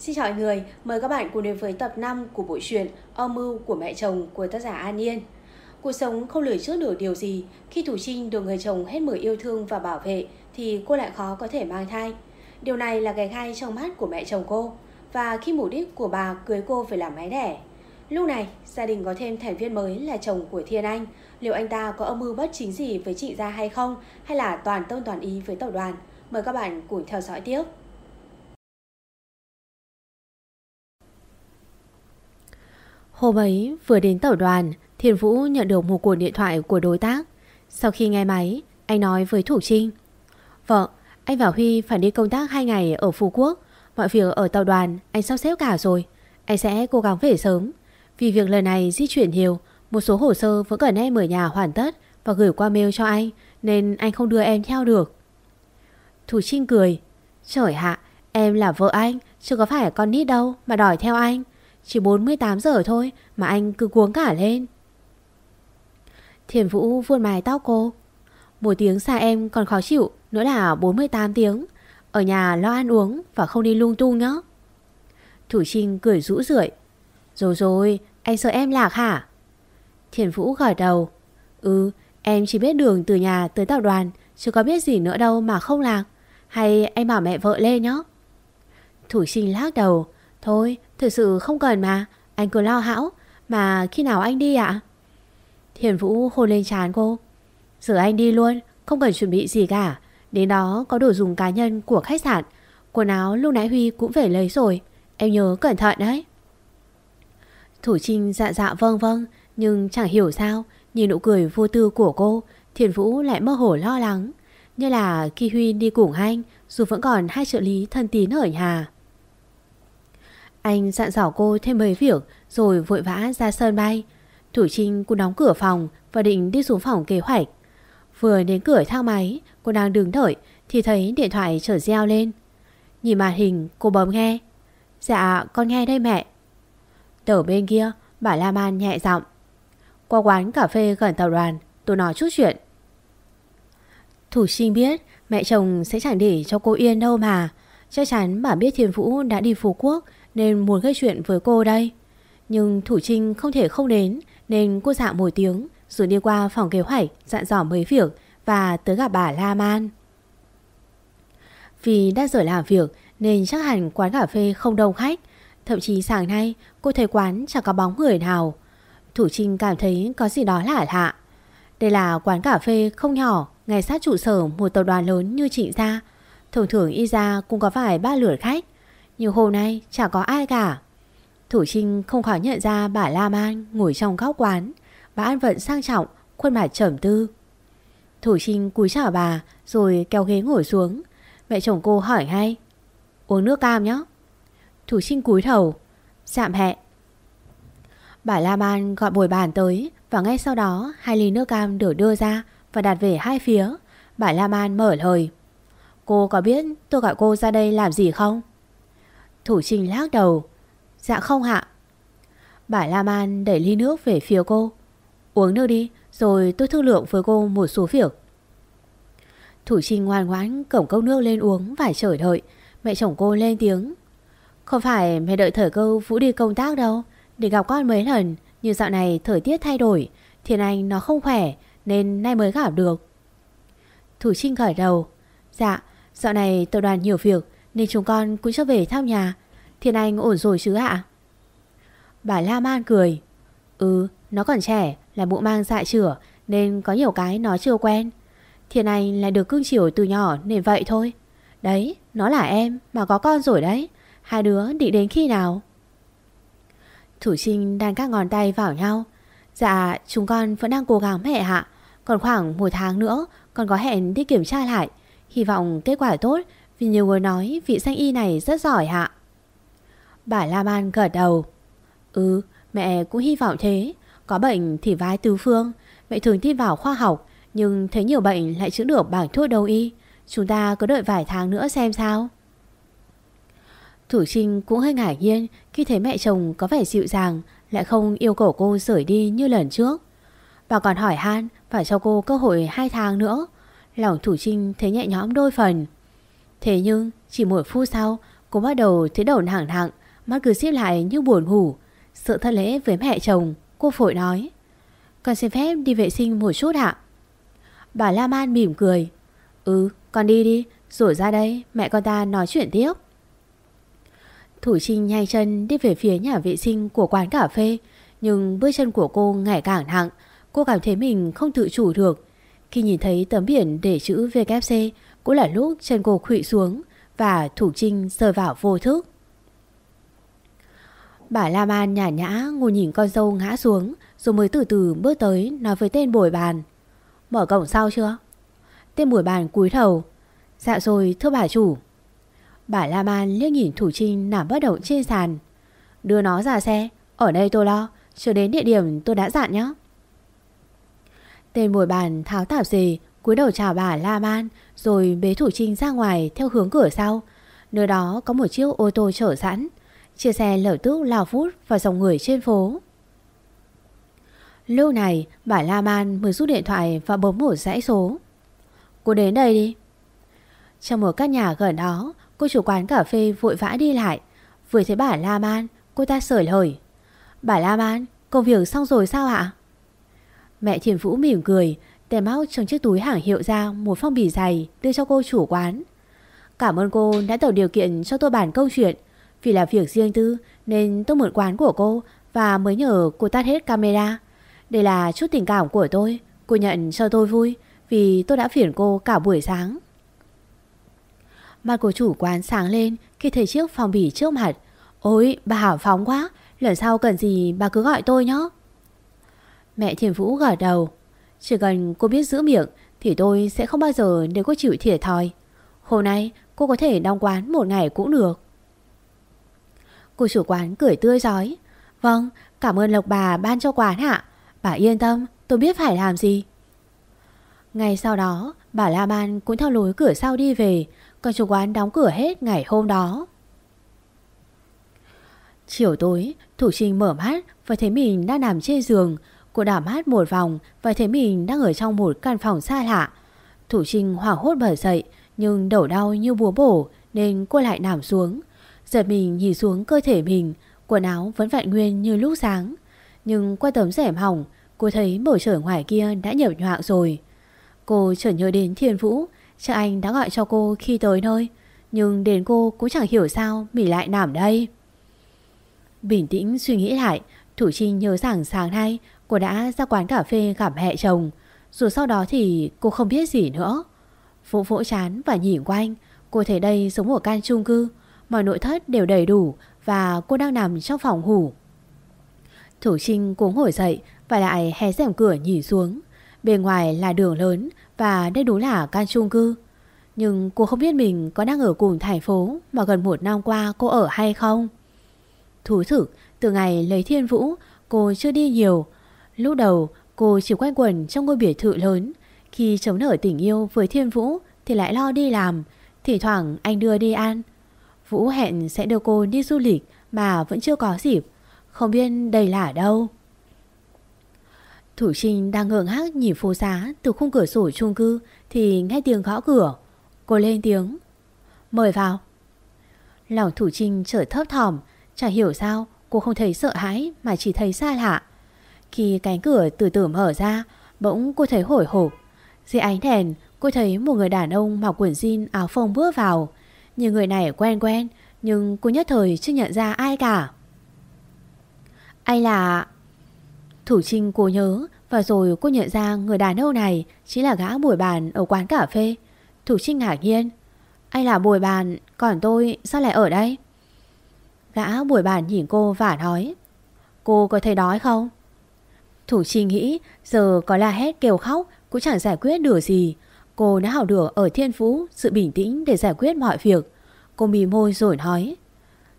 Xin chào mọi người, mời các bạn cùng đến với tập 5 của bộ truyện Âm mưu của mẹ chồng của tác giả An Yên. Cuộc sống không lường trước được điều gì, khi Thủ Trinh được người chồng hết mực yêu thương và bảo vệ thì cô lại khó có thể mang thai. Điều này là cái gai trong mắt của mẹ chồng cô và khi mục đích của bà cưới cô phải làm máy đẻ. Lúc này, gia đình có thêm thành viên mới là chồng của Thiên Anh. Liệu anh ta có âm mưu bất chính gì với chị gia hay không hay là toàn tâm toàn ý với tập đoàn? Mời các bạn cùng theo dõi tiếp. Hôm ấy vừa đến tàu đoàn, Thiên Vũ nhận được một cuộc điện thoại của đối tác. Sau khi nghe máy, anh nói với Thủ Trinh. Vợ, anh và Huy phải đi công tác 2 ngày ở Phú Quốc. Mọi việc ở tàu đoàn anh sắp xếp cả rồi. Anh sẽ cố gắng về sớm. Vì việc lần này di chuyển nhiều, một số hồ sơ vẫn cần em ở nhà hoàn tất và gửi qua mail cho anh, nên anh không đưa em theo được. Thủ Trinh cười. Trời hạ, em là vợ anh, chứ có phải con nít đâu mà đòi theo anh. Chỉ 48 giờ thôi mà anh cứ cuống cả lên. Thiền Vũ vuôn mái tóc cô. Một tiếng xa em còn khó chịu, nữa là 48 tiếng. Ở nhà lo ăn uống và không đi lung tung nhá. Thủ Trinh cười rũ rượi. Rồi rồi, anh sợ em lạc hả? Thiền Vũ gật đầu. Ừ, em chỉ biết đường từ nhà tới tập đoàn, chứ có biết gì nữa đâu mà không lạc. Hay anh bảo mẹ vợ lên nhé. Thủ Trinh lắc đầu. Thôi, thực sự không cần mà, anh cứ lo hão. Mà khi nào anh đi ạ? Thiền Vũ hôn lên chán cô. Giờ anh đi luôn, không cần chuẩn bị gì cả. Đến đó có đồ dùng cá nhân của khách sạn. Quần áo lúc nãy Huy cũng về lấy rồi. Em nhớ cẩn thận đấy. Thủ Trinh dạ dạ vâng vâng, nhưng chẳng hiểu sao, nhìn nụ cười vô tư của cô, Thiền Vũ lại mơ hồ lo lắng. Như là khi Huy đi cùng anh, dù vẫn còn hai trợ lý thân tín ở nhà. Anh dặn dò cô thêm mấy việc rồi vội vã ra sân bay. Thủ Trinh cũng đóng cửa phòng và định đi xuống phòng kế hoạch. Vừa đến cửa thang máy, cô đang đứng đợi thì thấy điện thoại trở reo lên. Nhìn màn hình, cô bấm nghe. Dạ, con nghe đây mẹ. Ở bên kia, bà La Man nhẹ giọng. Qua quán cà phê gần tàu đoàn, tôi nói chút chuyện. Thủ sinh biết mẹ chồng sẽ chẳng để cho cô yên đâu mà. Chắc chắn bà biết Thiên Vũ đã đi Phú Quốc nên muốn gây chuyện với cô đây. Nhưng Thủ Trinh không thể không đến, nên cô dạ một tiếng, rồi đi qua phòng kế hoạch, dặn dò mấy việc và tới gặp bà La Man. Vì đã rời làm việc, nên chắc hẳn quán cà phê không đông khách. Thậm chí sáng nay, cô thấy quán chẳng có bóng người nào. Thủ Trinh cảm thấy có gì đó lạ lạ. Đây là quán cà phê không nhỏ, ngay sát trụ sở một tập đoàn lớn như Trịnh Gia. Thường thường y ra cũng có vài ba lượt khách. Nhưng hôm nay chẳng có ai cả. Thủ Trinh không khỏi nhận ra bà Lam An ngồi trong góc quán. Bà ăn vẫn sang trọng, khuôn mặt trầm tư. Thủ Trinh cúi chào bà rồi kéo ghế ngồi xuống. Mẹ chồng cô hỏi ngay. Uống nước cam nhé. Thủ Trinh cúi đầu. Dạm hẹ. Bà Lam An gọi bồi bàn tới và ngay sau đó hai ly nước cam được đưa ra và đặt về hai phía. Bà Lam An mở lời. Cô có biết tôi gọi cô ra đây làm gì không? Thủ Trinh lắc đầu. Dạ không hạ. Bà La Man đẩy ly nước về phía cô. Uống nước đi, rồi tôi thương lượng với cô một số việc. Thủ Trinh ngoan ngoãn cổng cốc nước lên uống phải chờ đợi. Mẹ chồng cô lên tiếng. Không phải mẹ đợi thời cơ Vũ đi công tác đâu. Để gặp con mấy lần, nhưng dạo này thời tiết thay đổi. Thiên Anh nó không khỏe, nên nay mới gặp được. Thủ Trinh khởi đầu. Dạ, dạo này tập đoàn nhiều việc, nên chúng con cũng cho về thăm nhà. Thiên Anh ổn rồi chứ ạ? Bà La Man cười. Ừ, nó còn trẻ, là bộ mang dại chửa, nên có nhiều cái nó chưa quen. Thiên Anh là được cưng chiều từ nhỏ nên vậy thôi. Đấy, nó là em mà có con rồi đấy. Hai đứa định đến khi nào? Thủ Trinh đan các ngón tay vào nhau. Dạ, chúng con vẫn đang cố gắng mẹ hạ. Còn khoảng một tháng nữa, con có hẹn đi kiểm tra lại. Hy vọng kết quả tốt vì nhiều người nói vị danh y này rất giỏi hạ. Bà La ban gật đầu. Ừ, mẹ cũng hy vọng thế. Có bệnh thì vai tứ phương. Mẹ thường tin vào khoa học, nhưng thấy nhiều bệnh lại chữa được bằng thuốc đông y. Chúng ta cứ đợi vài tháng nữa xem sao. Thủ Trinh cũng hơi ngạc nhiên khi thấy mẹ chồng có vẻ dịu dàng, lại không yêu cầu cô rời đi như lần trước. Bà còn hỏi han phải cho cô cơ hội 2 tháng nữa. Lòng Thủ Trinh thấy nhẹ nhõm đôi phần. Thế nhưng, chỉ một phút sau, Cô bắt đầu thấy đầu nặng nặng Mắt cứ xếp lại như buồn ngủ. Sự thân lễ với mẹ chồng, Cô phổi nói, Con xin phép đi vệ sinh một chút ạ. Bà La Man mỉm cười Ừ con đi đi Rồi ra đây, mẹ con ta nói chuyện tiếp. Thủ Trinh nhanh chân đi về phía nhà vệ sinh của quán cà phê, Nhưng bước chân của cô ngày càng nặng, Cô cảm thấy mình không tự chủ được. Khi nhìn thấy tấm biển để chữ VKC cũng là lúc chân cô khụy xuống Và Thủ Trinh rơi vào vô thức. Bà La Man nhả nhã ngồi nhìn con dâu ngã xuống, Rồi mới từ từ bước tới nói với tên bồi bàn. Mở cổng sau chưa? Tên bồi bàn cúi đầu. Dạ rồi, thưa bà chủ. Bà La Man liếc nhìn Thủ Trinh nằm bất động trên sàn. Đưa nó ra xe, Ở đây tôi lo, Chờ đến địa điểm tôi đã dặn nhé Tên bồi bàn tháo tạp dề, cúi đầu chào bà La Man rồi bế Thủ Trinh ra ngoài theo hướng cửa sau. Nơi đó có một chiếc ô tô chở sẵn. Chia xe lở tức lao phút vào dòng người trên phố. Lúc này, bà La Man mới rút điện thoại và bấm một dãy số. Cô đến đây đi. Trong một căn nhà gần đó, Cô chủ quán cà phê vội vã đi lại. Vừa thấy bà La Man, Cô ta sởi lời. Bà La Man, công việc xong rồi sao ạ? Mẹ Thiền Vũ mỉm cười Tề Mao trong chiếc túi hàng hiệu ra, Một phong bì dày, đưa cho cô chủ quán. Cảm ơn cô đã tạo điều kiện cho tôi bàn câu chuyện. Vì là việc riêng tư, Nên tôi mượn quán của cô Và mới nhờ cô tắt hết camera. Đây là chút tình cảm của tôi, Cô nhận cho tôi vui Vì tôi đã phiền cô cả buổi sáng. Mặt của chủ quán sáng lên Khi thấy chiếc phong bì trước mặt. Ôi, bà hảo phóng quá, Lần sau cần gì bà cứ gọi tôi nhé. Mẹ Thiền Vũ gật đầu. Chỉ cần cô biết giữ miệng, Thì tôi sẽ không bao giờ để cô chịu thiệt thòi. Hôm nay, cô có thể đóng quán một ngày cũng được. Cô chủ quán cười tươi giói Vâng cảm ơn Lộc bà ban cho quán ạ. Bà yên tâm, tôi biết phải làm gì. Ngày sau đó, Bà La Ban cũng theo lối cửa sau đi về. Còn chủ quán đóng cửa hết ngày hôm đó. Chiều tối, Thủ Trinh mở mắt Và thấy mình đang nằm trên giường. Cô đảo mắt một vòng Và thấy mình đang ở trong một căn phòng xa lạ. Thủ Trinh hoảng hốt bật dậy, Nhưng đầu đau như búa bổ Nên cô lại nằm xuống. Giật mình nhìn xuống cơ thể mình, Quần áo vẫn vẹn nguyên như lúc sáng. Nhưng qua tấm rẻm hỏng, Cô thấy bầu trời ngoài kia đã nhập nhoạng rồi. Cô chợt nhớ đến Thiên Vũ, Chắc anh đã gọi cho cô khi tới nơi, Nhưng đến cô cũng chẳng hiểu sao Mình lại nằm đây. Bình tĩnh suy nghĩ lại, Thủ Trinh nhớ rằng sáng nay Cô đã ra quán cà phê gặp mẹ chồng. Rồi sau đó thì cô không biết gì nữa. Vỗ vỗ chán và nhìn quanh. Cô thấy đây giống một căn chung cư. Mọi nội thất đều đầy đủ Và cô đang nằm trong phòng ngủ. Thủ Trinh cũng ngồi dậy Và lại hé rèm cửa nhìn xuống. Bên ngoài là đường lớn Và đây đúng là căn chung cư. Nhưng cô không biết mình có đang ở cùng thành phố Mà gần một năm qua cô ở hay không. Thú thực, Từ ngày lấy thiên vũ, Cô chưa đi nhiều Lúc đầu, cô chỉ quanh quẩn trong ngôi biệt thự lớn. Khi chống nở tình yêu với thiên vũ, Thì lại lo đi làm. Thì thoảng, anh đưa đi ăn. Vũ hẹn sẽ đưa cô đi du lịch Mà vẫn chưa có dịp. Không biết đây là ở đâu. Thủ Trinh đang ngượng hát nhìn phố xá Từ khung cửa sổ chung cư Thì nghe tiếng gõ cửa. Cô lên tiếng. Mời vào. Lòng Thủ Trinh trở thấp thỏm, Chả hiểu sao cô không thấy sợ hãi Mà chỉ thấy xa lạ. Khi cánh cửa từ từ mở ra, Bỗng cô thấy hồi hộp. Dưới ánh đèn, cô thấy một người đàn ông Mặc quần jean áo phông bước vào. Như người này quen quen, Nhưng cô nhất thời chưa nhận ra ai cả. Anh là... Thủ Trinh cô nhớ, Và rồi cô nhận ra người đàn ông này Chính là gã bồi bàn ở quán cà phê. Thủ Trinh ngạc nhiên, Anh là bồi bàn, Còn tôi sao lại ở đây? Gã buổi bàn nhìn cô và nói, Cô có thấy đói không? Thủ chi nghĩ giờ có la hét kêu khóc cũng chẳng giải quyết được gì. Cô đã học được ở thiên phú sự bình tĩnh để giải quyết mọi việc. Cô mì môi rồi nói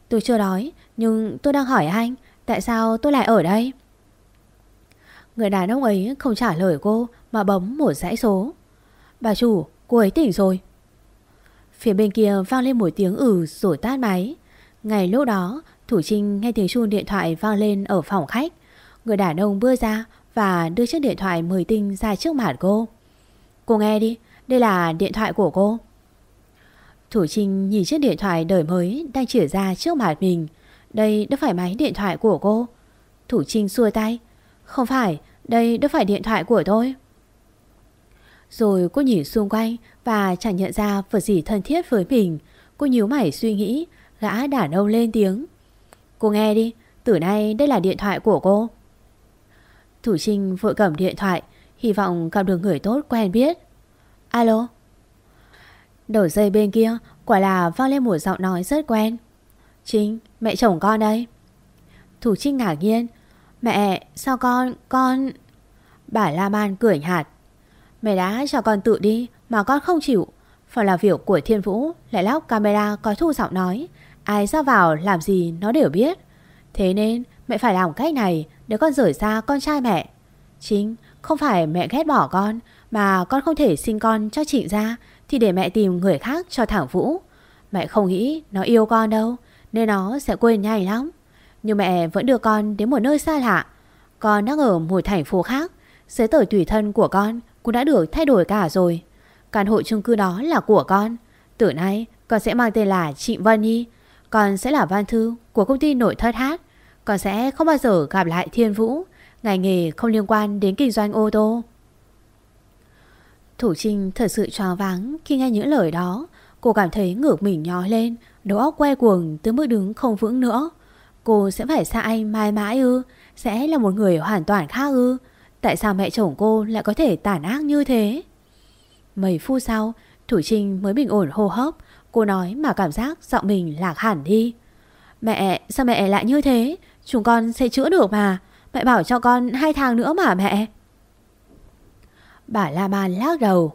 Tôi chưa đói nhưng tôi đang hỏi anh tại sao tôi lại ở đây? Người đàn ông ấy không trả lời cô mà bấm một dãy số. Bà chủ, cô ấy tỉnh rồi. Phía bên kia vang lên một tiếng ừ rồi tát máy. Ngày lúc đó, Thủ Trinh nghe tiếng chuông điện thoại vang lên ở phòng khách. Người đàn ông bước ra và đưa chiếc điện thoại mời tinh ra trước mặt cô. Cô nghe đi, đây là điện thoại của cô. Thủ Trinh nhìn chiếc điện thoại đời mới đang chỉa ra trước mặt mình. Đây đâu phải máy điện thoại của cô. Thủ Trinh xua tay. Không phải, đây đâu phải điện thoại của tôi. Rồi cô nhìn xung quanh và chẳng nhận ra vật gì thân thiết với mình. Cô nhíu mày suy nghĩ, gã đàn ông lên tiếng. Cô nghe đi, từ nay đây là điện thoại của cô. Thủ Trinh vội cầm điện thoại, hy vọng gặp được người tốt quen biết. Alo? Đầu dây bên kia quả là vang lên một giọng nói rất quen. Trinh, mẹ chồng con đây. Thủ Trinh ngạc nhiên. Mẹ, sao con, con... Bà La Man cười hạt. Mẹ đã cho con tự đi mà con không chịu. Phải là việc của Thiên Vũ lại lóc camera có thu giọng nói. Ai ra vào làm gì nó đều biết. Thế nên mẹ phải làm cách này để con rời xa con trai mẹ. Chính, không phải mẹ ghét bỏ con, mà con không thể sinh con cho chị ra, thì để mẹ tìm người khác cho thẳng Vũ. Mẹ không nghĩ nó yêu con đâu, nên nó sẽ quên nhanh lắm. Nhưng mẹ vẫn đưa con đến một nơi xa lạ. Con đang ở một thành phố khác. Giấy tờ tùy thân của con cũng đã được thay đổi cả rồi. Căn hộ chung cư đó là của con. Từ nay, con sẽ mang tên là Trịnh Vân Nhi. Con sẽ là văn thư của công ty nội thất hát. Con sẽ không bao giờ gặp lại Thiên Vũ. Ngành nghề không liên quan đến kinh doanh ô tô. Thủ Trinh thật sự choáng váng khi nghe những lời đó. Cô cảm thấy ngược mình nhó lên, đầu óc quay cuồng tới mức đứng không vững nữa. Cô sẽ phải xa anh mãi mãi ư, sẽ là một người hoàn toàn khác ư. Tại sao mẹ chồng cô lại có thể tàn ác như thế? Mấy phút sau, Thủ Trinh mới bình ổn hô hấp. Cô nói mà cảm giác giọng mình lạc hẳn đi. Mẹ, sao mẹ lại như thế? Chúng con sẽ chữa được mà. Mẹ bảo cho con hai tháng nữa mà mẹ. Bà La Ban lắc đầu.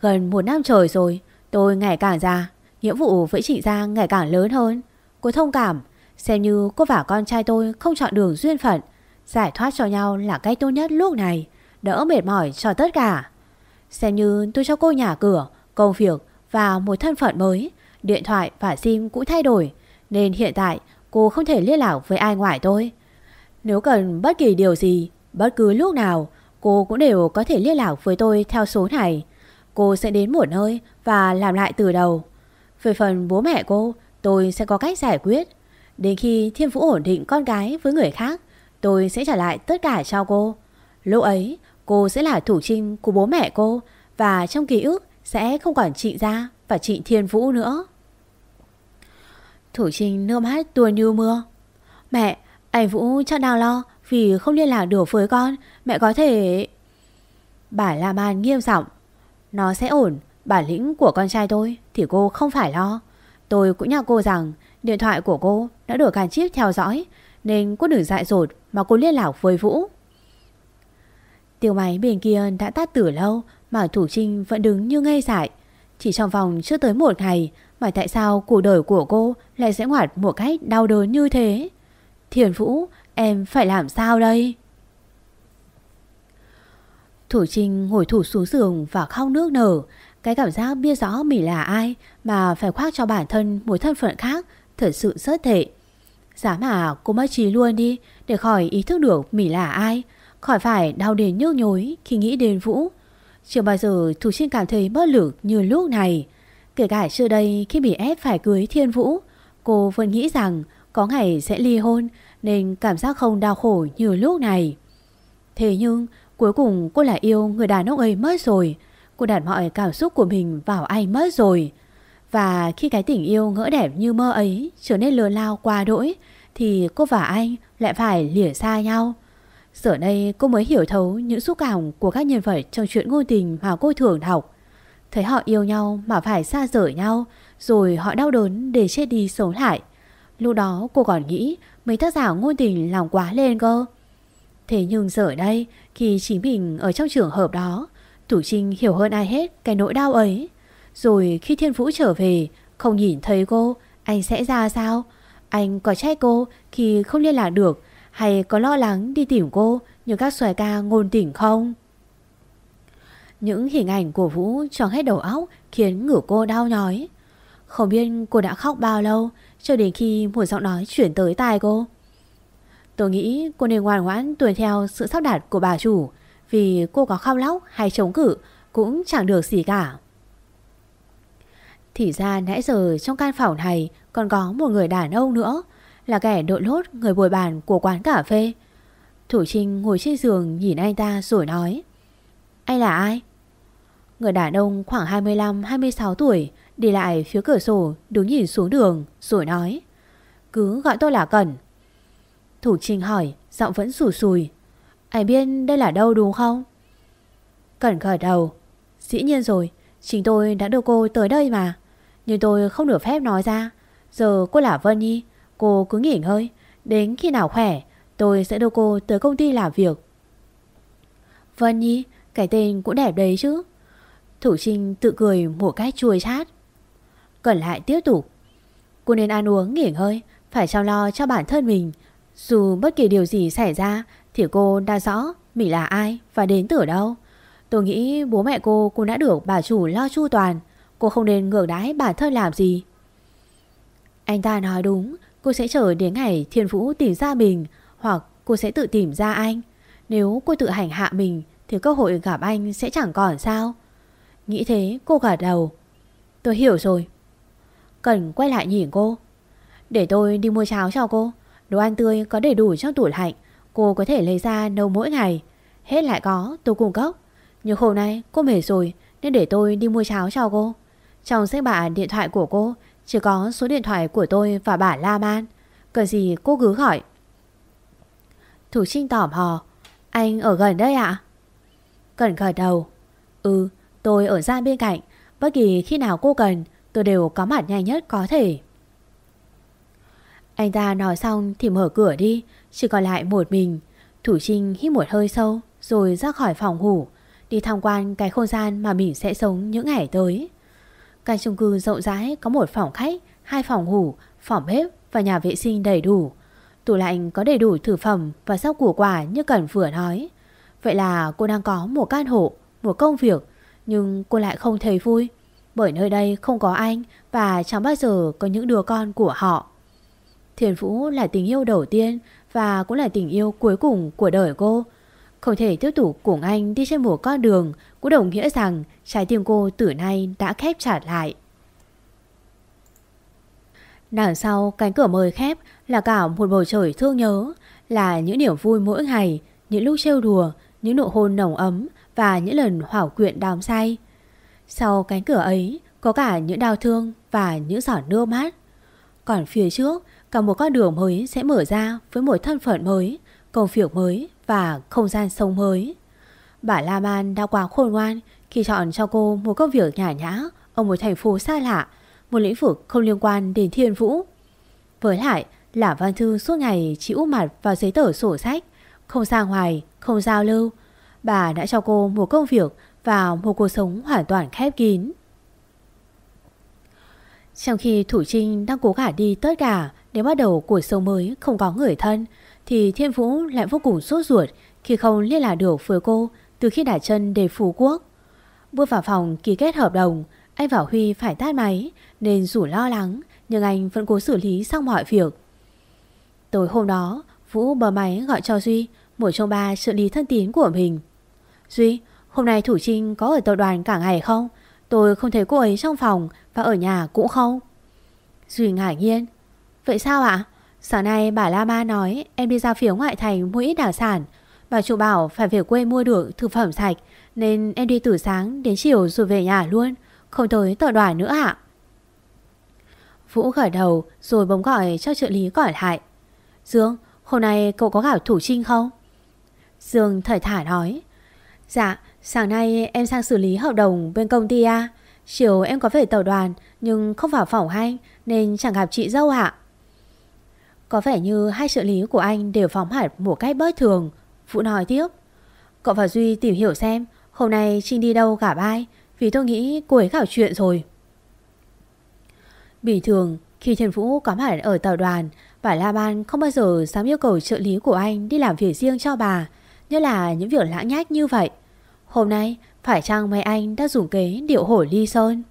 Gần một năm trời rồi, tôi ngày càng già. Nghĩa vụ với chị Giang ngày càng lớn hơn. Cô thông cảm, xem như cô và con trai tôi không chọn đường duyên phận. Giải thoát cho nhau là cách tốt nhất lúc này. Đỡ mệt mỏi cho tất cả. Xem như tôi cho cô nhà cửa, công việc và một thân phận mới. Điện thoại và sim cũng thay đổi. Nên hiện tại cô không thể liên lạc với ai ngoài tôi. Nếu cần bất kỳ điều gì, bất cứ lúc nào, cô cũng đều có thể liên lạc với tôi theo số này. Cô sẽ đến một nơi và làm lại từ đầu. Về phần bố mẹ cô, tôi sẽ có cách giải quyết. Đến khi Thiên Vũ ổn định con gái với người khác, tôi sẽ trả lại tất cả cho cô. Lúc ấy, cô sẽ là thủ trinh của bố mẹ cô và trong ký ức sẽ không còn chị Gia và chị Thiên Vũ nữa. Thủ trinh nước mắt tuôn như mưa. Mẹ, anh Vũ chắc đang lo vì không liên lạc được với con. Mẹ có thể... Bà La Man nghiêm giọng Nó sẽ ổn. Bản lĩnh của con trai tôi thì cô không phải lo. Tôi cũng nhắc cô rằng điện thoại của cô đã được gắn chip theo dõi nên cô đừng dại dột mà cô liên lạc với Vũ. Tiêu máy bên kia đã tắt từ lâu mà Thủ Trinh vẫn đứng như ngây dại. Chỉ trong vòng chưa tới một ngày mà tại sao cuộc đời của cô lại sẽ ngoặt một cách đau đớn như thế? Thiền Vũ, em phải làm sao đây? Thủ Trinh ngồi thủ xuống giường và khóc nước nở. Cái cảm giác biết rõ mình là ai mà phải khoác cho bản thân một thân phận khác thật sự rất tệ. Giá mà cô mất trí luôn đi để khỏi ý thức được mình là ai. Khỏi phải đau đến nhức nhối khi nghĩ đến Vũ. Chưa bao giờ Thủ Trinh cảm thấy bất lực như lúc này. Kể cả trước đây khi bị ép phải cưới Thiên Vũ, cô vẫn nghĩ rằng có ngày sẽ ly hôn nên cảm giác không đau khổ như lúc này. Thế nhưng cuối cùng cô lại yêu người đàn ông ấy mất rồi. Cô đặt mọi cảm xúc của mình vào anh mất rồi. Và khi cái tình yêu ngỡ đẹp như mơ ấy trở nên lừa lao qua đỗi thì cô và anh lại phải lìa xa nhau. Giờ đây cô mới hiểu thấu những xúc cảm của các nhân vật trong chuyện ngôn tình mà cô thường học. Thấy họ yêu nhau mà phải xa rời nhau, rồi họ đau đớn để chết đi sống lại. Lúc đó cô còn nghĩ mấy tác giả ngôn tình làm quá lên cơ. Thế nhưng giờ đây, khi chính mình ở trong trường hợp đó Thủ Trinh hiểu hơn ai hết cái nỗi đau ấy Rồi khi Thiên Vũ trở về, Không nhìn thấy cô, Anh sẽ ra sao Anh có trách cô khi không liên lạc được, Hay có lo lắng đi tìm cô Như các xoài ca ngôn tình không những hình ảnh của Vũ Tròn hết đầu óc Khiến ngửa cô đau nhói Không biết cô đã khóc bao lâu Cho đến khi một giọng nói chuyển tới tai cô Tôi nghĩ cô nên ngoan ngoãn tuân theo sự sắp đặt của bà chủ Vì cô có khóc lóc hay chống cự cũng chẳng được gì cả Thì ra nãy giờ trong căn phòng này còn có một người đàn ông nữa, là kẻ đội lốt người bồi bàn của quán cà phê. Thủ Trinh ngồi trên giường nhìn anh ta rồi nói Anh là ai? Người đàn ông khoảng 25-26 tuổi đi lại phía cửa sổ, đứng nhìn xuống đường, rồi nói, Cứ gọi tôi là Cẩn. Thủ Trinh hỏi, giọng vẫn sủ sùi, Anh biết đây là đâu đúng không? Cẩn gật đầu, Dĩ nhiên rồi, Chính tôi đã đưa cô tới đây mà, Nhưng tôi không được phép nói ra Giờ cô là Vân Nhi Cô cứ nghỉ ngơi, Đến khi nào khỏe, Tôi sẽ đưa cô tới công ty làm việc Vân Nhi, Cái tên cũng đẹp đấy chứ Thủ Trinh tự cười một cách chua chát. Cẩn lại tiếp tục. Cô nên ăn uống nghỉ ngơi, Phải chăm lo cho bản thân mình. Dù bất kỳ điều gì xảy ra, Thì cô đã rõ mình là ai Và đến từ đâu. Tôi nghĩ bố mẹ cô cũng đã được bà chủ lo chu toàn. Cô không nên ngược đái bản thân làm gì. Anh ta nói đúng, Cô sẽ chờ đến ngày thiên vũ tìm ra mình, Hoặc cô sẽ tự tìm ra anh. Nếu cô tự hành hạ mình, Thì cơ hội gặp anh sẽ chẳng còn sao. Nghĩ thế, cô gật đầu. Tôi hiểu rồi. Cần quay lại nhìn cô. Để tôi đi mua cháo cho cô. Đồ ăn tươi có đầy đủ trong tủ lạnh. Cô có thể lấy ra nấu mỗi ngày. Hết lại có, tôi cung cấp. Nhưng hôm nay cô mệt rồi, Nên để tôi đi mua cháo cho cô. Trong sách bạ điện thoại của cô, Chỉ có số điện thoại của tôi và bà La Man. Cần gì cô cứ gọi. Thủ Trinh tỏm hò Anh ở gần đây ạ? À? Cần gật đầu. Ừ tôi ở ra bên cạnh. Bất kỳ khi nào cô cần Tôi đều có mặt nhanh nhất có thể. Anh ta nói xong thì mở cửa đi Chỉ còn lại một mình. Thủ Trinh hít một hơi sâu Rồi ra khỏi phòng ngủ Đi tham quan cái không gian mà mình sẽ sống những ngày tới. Căn chung cư rộng rãi có một phòng khách Hai phòng ngủ, phòng bếp và nhà vệ sinh đầy đủ. Tủ lạnh có đầy đủ thực phẩm và rau củ quả như Cần vừa nói. Vậy là cô đang có một căn hộ, một công việc nhưng cô lại không thấy vui bởi nơi đây không có anh và chẳng bao giờ có những đứa con của họ. Thiền Vũ là tình yêu đầu tiên và cũng là tình yêu cuối cùng của đời cô. Không thể tiếp tục cùng anh đi trên một con đường cũng đồng nghĩa rằng trái tim cô từ nay đã khép chặt lại. Đằng sau cánh cửa mời khép là cả một bầu trời thương nhớ, là những niềm vui mỗi ngày, những lúc trêu đùa, những nụ hôn nồng ấm và những lần hảo quyện đám say. Sau cánh cửa ấy có cả những đau thương và những giọt nước mắt. Còn phía trước, cả một con đường mới sẽ mở ra với một thân phận mới, công việc mới và không gian sống mới. Bà La Man đã quá khôn ngoan khi chọn cho cô một công việc nhả nhã ở một thành phố xa lạ, một lĩnh vực không liên quan đến thiên vũ. Với lại, là Văn Thư suốt ngày chỉ úp mặt vào giấy tờ sổ sách, không ra ngoài, không giao lưu. Bà đã cho cô một công việc và một cuộc sống hoàn toàn khép kín. Trong khi Thủ Trinh đang cố gả đi tất cả để bắt đầu cuộc sống mới không có người thân, thì Thiên Vũ lại vô cùng sốt ruột khi không liên lạc được với cô từ khi đặt chân đến Phú Quốc. Bước vào phòng ký kết hợp đồng, anh bảo Huy phải tắt máy nên dù lo lắng nhưng anh vẫn cố xử lý xong mọi việc. Tối hôm đó, Vũ bờ máy gọi cho Duy, một trong ba trợ lý thân tín của mình. Duy, Hôm nay Thủ Trinh có ở tập đoàn cả ngày không? Tôi không thấy cô ấy trong phòng và ở nhà cũng không. Duy ngạc nhiên. Vậy sao ạ? Sáng nay bà La Ma nói em đi ra phía ngoại thành mua ít đảo sản. Bà chủ bảo phải về quê mua được thực phẩm sạch nên em đi từ sáng đến chiều rồi về nhà luôn. Không tới tập đoàn nữa ạ. Vũ gật đầu rồi bấm gọi cho trợ lý gọi lại. Dương, hôm nay cậu có gặp Thủ Trinh không? Dương thở thả nói. Dạ, Sáng nay em sang xử lý hợp đồng bên công ty A. Chiều em có về tàu đoàn nhưng không vào phòng anh nên chẳng gặp chị dâu ạ. Có vẻ như hai trợ lý của anh đều phóng hạt một cách bất thường. Vũ nói tiếp. Cậu và Duy tìm hiểu xem hôm nay Trinh đi đâu gặp ai vì tôi nghĩ cô ấy khảo chuyện rồi. Bình thường khi Thiên Vũ có mặt ở tàu đoàn bà La Ban không bao giờ dám yêu cầu trợ lý của anh đi làm việc riêng cho bà Nhất là những việc lãng nhách như vậy Hôm nay phải chăng mấy anh đã dùng kế điệu hổ ly sơn?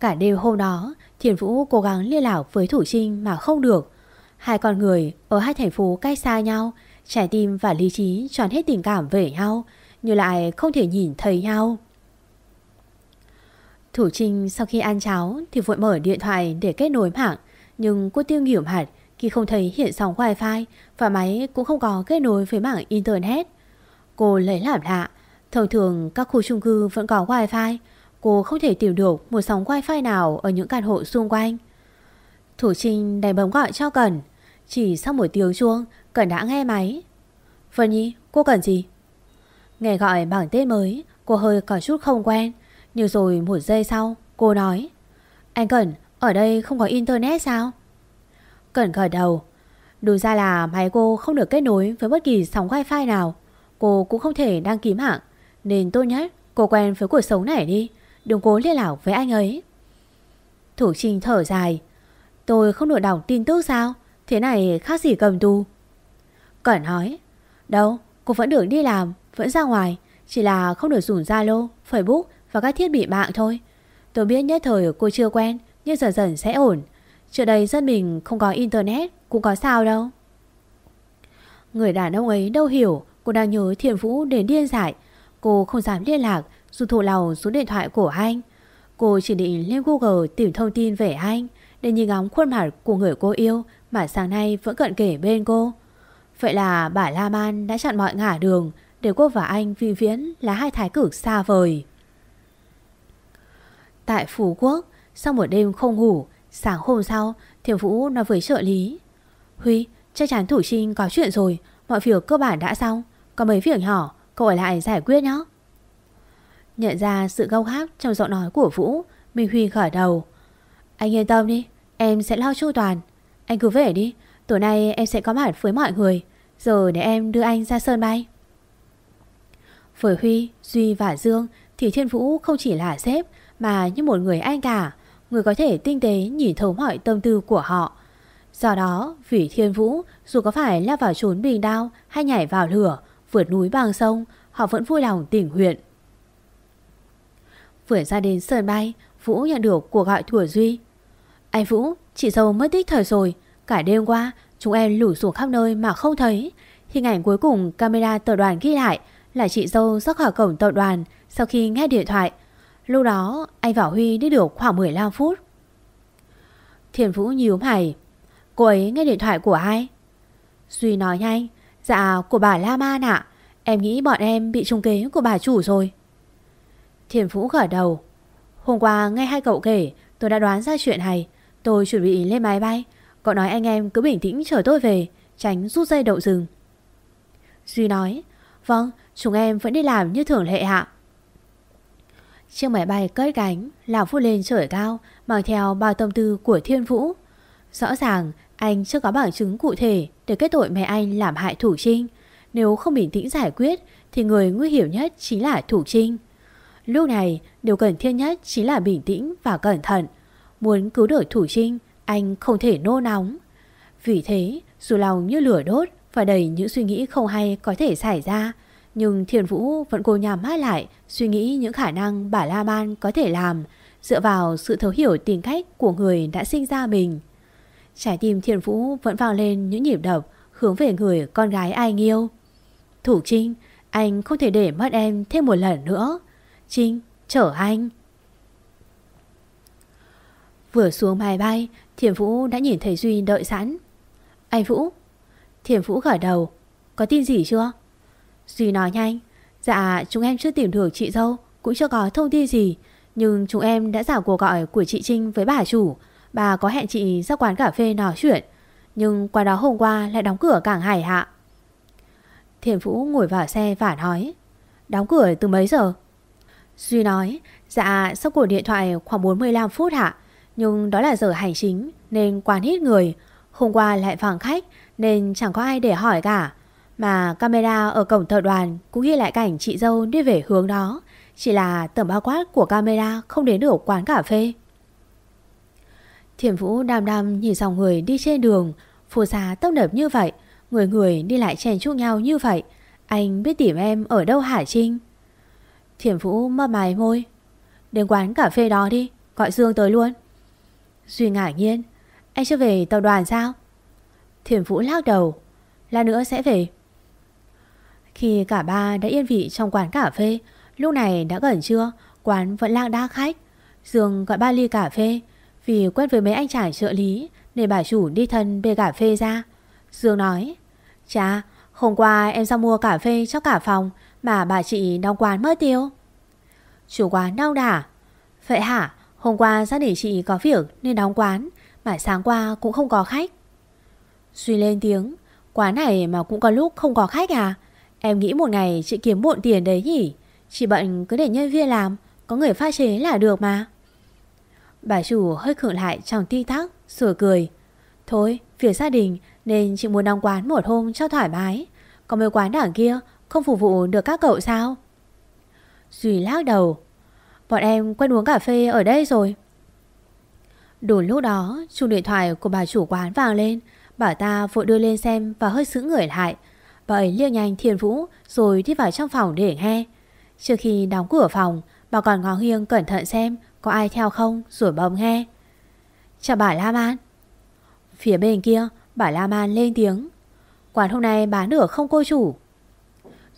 Cả đêm hôm đó, Thiền Vũ cố gắng liên lạc với Thủ Trinh mà không được. Hai con người ở hai thành phố cách xa nhau, trái tim và lý trí tròn hết tình cảm về nhau, nhưng lại không thể nhìn thấy nhau. Thủ Trinh sau khi ăn cháo thì vội mở điện thoại để kết nối mạng. Nhưng cô tiêu nghỉu hạt khi không thấy hiện sóng wifi và máy cũng không có kết nối với mạng internet. Cô lấy làm lạ. Thông thường các khu chung cư vẫn có wifi. Cô không thể tìm được một sóng wifi nào ở những căn hộ xung quanh. Thủ Trinh đành bấm gọi cho Cẩn. Chỉ sau một tiếng chuông, Cẩn đã nghe máy. Vân Nhi, cô cần gì? Nghe gọi bằng tên mới, cô hơi có chút không quen. Nhưng rồi một giây sau, cô nói. Anh Cẩn, ở đây không có internet sao? Cẩn gật đầu. Đúng ra là máy cô không được kết nối với bất kỳ sóng wifi nào. Cô cũng không thể đăng ký mạng. Nên tốt nhất cô quen với cuộc sống này đi. Đừng cố liên lạc với anh ấy. Thủ Trinh thở dài. Tôi không được đọc tin tức sao? Thế này khác gì cầm tù. Cẩn nói. Đâu, cô vẫn được đi làm, vẫn ra ngoài. Chỉ là không được dùng Zalo, Facebook và các thiết bị mạng thôi. Tôi biết nhất thời cô chưa quen, nhưng dần dần sẽ ổn. Trước đây dân mình không có internet cũng có sao đâu. Người đàn ông ấy đâu hiểu cô đang nhớ Thiền Vũ đến điên dại. Cô không dám liên lạc dù thủ lầu số điện thoại của anh. Cô chỉ định lên Google tìm thông tin về anh để nhìn ngóng khuôn mặt của người cô yêu mà sáng nay vẫn cận kể bên cô. Vậy là bà La Man đã chặn mọi ngả đường để cô và anh vi viễn là hai thái cực xa vời. Tại Phú Quốc, sau một đêm không ngủ, sáng hôm sau, Thiều Vũ nói với trợ lý. Huy, chắc chắn Thủ Trinh có chuyện rồi, mọi việc cơ bản đã xong. Có mấy việc nhỏ, cậu ở lại giải quyết nhé. Nhận ra sự gâu gáp trong giọng nói của Vũ, Minh Huy khởi đầu. Anh yên tâm đi, em sẽ lo chu toàn. Anh cứ về đi, tối nay em sẽ có mặt với mọi người. Giờ để em đưa anh ra sơn bay. Với Huy, Duy và Dương thì Thiên Vũ không chỉ là sếp mà như một người anh cả, người có thể tinh tế nhìn thấu mọi tâm tư của họ. Do đó, vì Thiên Vũ dù có phải lao vào trốn bình đao hay nhảy vào lửa, vượt núi bằng sông, họ vẫn vui lòng tình nguyện. Vừa ra đến sân bay, Vũ nhận được cuộc gọi của Duy. Anh Vũ, chị dâu mất tích thời rồi. Cả đêm qua, chúng em lủi xuống khắp nơi mà không thấy. Hình ảnh cuối cùng camera tờ đoàn ghi lại là chị dâu rắc khỏi cổng tờ đoàn sau khi nghe điện thoại. Lúc đó, anh và Huy đi được khoảng 15 phút. Thiền Vũ nhíu mày. Cô ấy nghe điện thoại của ai? Duy nói nhanh. Dạ, của bà La Man ạ. Em nghĩ bọn em bị trùng kế của bà chủ rồi. Thiền Vũ gật đầu. Hôm qua nghe hai cậu kể, tôi đã đoán ra chuyện này. Tôi chuẩn bị lên máy bay. Cậu nói anh em cứ bình tĩnh chờ tôi về, tránh rút dây đậu rừng. Duy nói, vâng, chúng em vẫn đi làm như thường lệ hạ. Chiếc máy bay cất cánh, lão phút lên trời cao, mang theo bao tâm tư của thiên vũ. Rõ ràng, anh chưa có bằng chứng cụ thể để kết tội mẹ anh làm hại Thủ Trinh. Nếu không bình tĩnh giải quyết, thì người nguy hiểm nhất chính là Thủ Trinh. Lúc này, điều cần thiết nhất chính là bình tĩnh và cẩn thận. Muốn cứu được Thủ Trinh, anh không thể nô nóng. Vì thế, dù lòng như lửa đốt và đầy những suy nghĩ không hay có thể xảy ra, nhưng Thiền Vũ vẫn cố nhắm mắt lại suy nghĩ những khả năng bà La Man có thể làm dựa vào sự thấu hiểu tính cách của người đã sinh ra mình. Trái tim Thiền Vũ vẫn vang lên những nhịp đập hướng về người con gái ai yêu. Thủ Trinh, anh không thể để mất em thêm một lần nữa. Trinh, chở anh. Vừa xuống máy bay, Thiền Vũ đã nhìn thấy Duy đợi sẵn. Anh Vũ. Thiền Vũ gật đầu. Có tin gì chưa? Duy nói nhanh. Dạ, chúng em chưa tìm được chị dâu, cũng chưa có thông tin gì. Nhưng chúng em đã giả cuộc gọi của chị Trinh với bà chủ. Bà có hẹn chị ra quán cà phê nói chuyện. Nhưng qua đó hôm qua lại đóng cửa cảng hải hạ. Thiền Vũ ngồi vào xe và nói. Đóng cửa từ mấy giờ? Duy nói. Dạ, sau cuộc điện thoại khoảng 45 phút hạ. Nhưng đó là giờ hành chính nên quán hết người. Hôm qua lại vắng khách nên chẳng có ai để hỏi cả. Mà camera ở cổng thợ đoàn cũng ghi lại cảnh chị dâu đi về hướng đó. Chỉ là tầm bao quát của camera không đến được quán cà phê. Thiểm Vũ đam đam nhìn dòng người đi trên đường, phù xá tấp nập như vậy, người người đi lại chèn chúc nhau như vậy. Anh biết tìm em ở đâu hả Trinh? Thiểm Vũ mơ mài môi. Đến quán cà phê đó đi, gọi Dương tới luôn. Duy ngạc nhiên, anh chưa về tàu đoàn sao? Thiểm Vũ lắc đầu, là nữa sẽ về. Khi cả ba đã yên vị trong quán cà phê, lúc này đã gần trưa, quán vẫn lang đa khách. Dương gọi ba ly cà phê Vì quen với mấy anh trải trợ lý Nên bà chủ đi thân bê cà phê ra. Dương nói Chà hôm qua em ra mua cà phê cho cả phòng Mà bà chị đóng quán mất tiêu. Chủ quán đau đả. Vậy hả? Hôm qua gia đình chị có việc nên đóng quán Mà sáng qua cũng không có khách. Duy lên tiếng Quán này mà cũng có lúc không có khách à? Em nghĩ một ngày chị kiếm bộn tiền đấy nhỉ? Chị bận cứ để nhân viên làm, Có người pha chế là được mà. Bà chủ hơi khựng lại trong ti thắc Sửa cười. Thôi, việc gia đình, Nên chị muốn đóng quán một hôm cho thoải mái. Còn mấy quán đảng kia Không phục vụ được các cậu sao? Duy lắc đầu. Bọn em quen uống cà phê ở đây rồi. Đủ lúc đó, chuông điện thoại của bà chủ quán vang lên. Bà ta vội đưa lên xem Và hơi sững người lại vậy liếc nhanh thiền vũ, Rồi đi vào trong phòng để nghe. Trước khi đóng cửa phòng, Bà còn ngó nghiêng cẩn thận xem Có ai theo không, rồi bấm nghe. Chào bà La Man. Phía bên kia, bà La Man lên tiếng. Quán hôm nay bán được không cô chủ?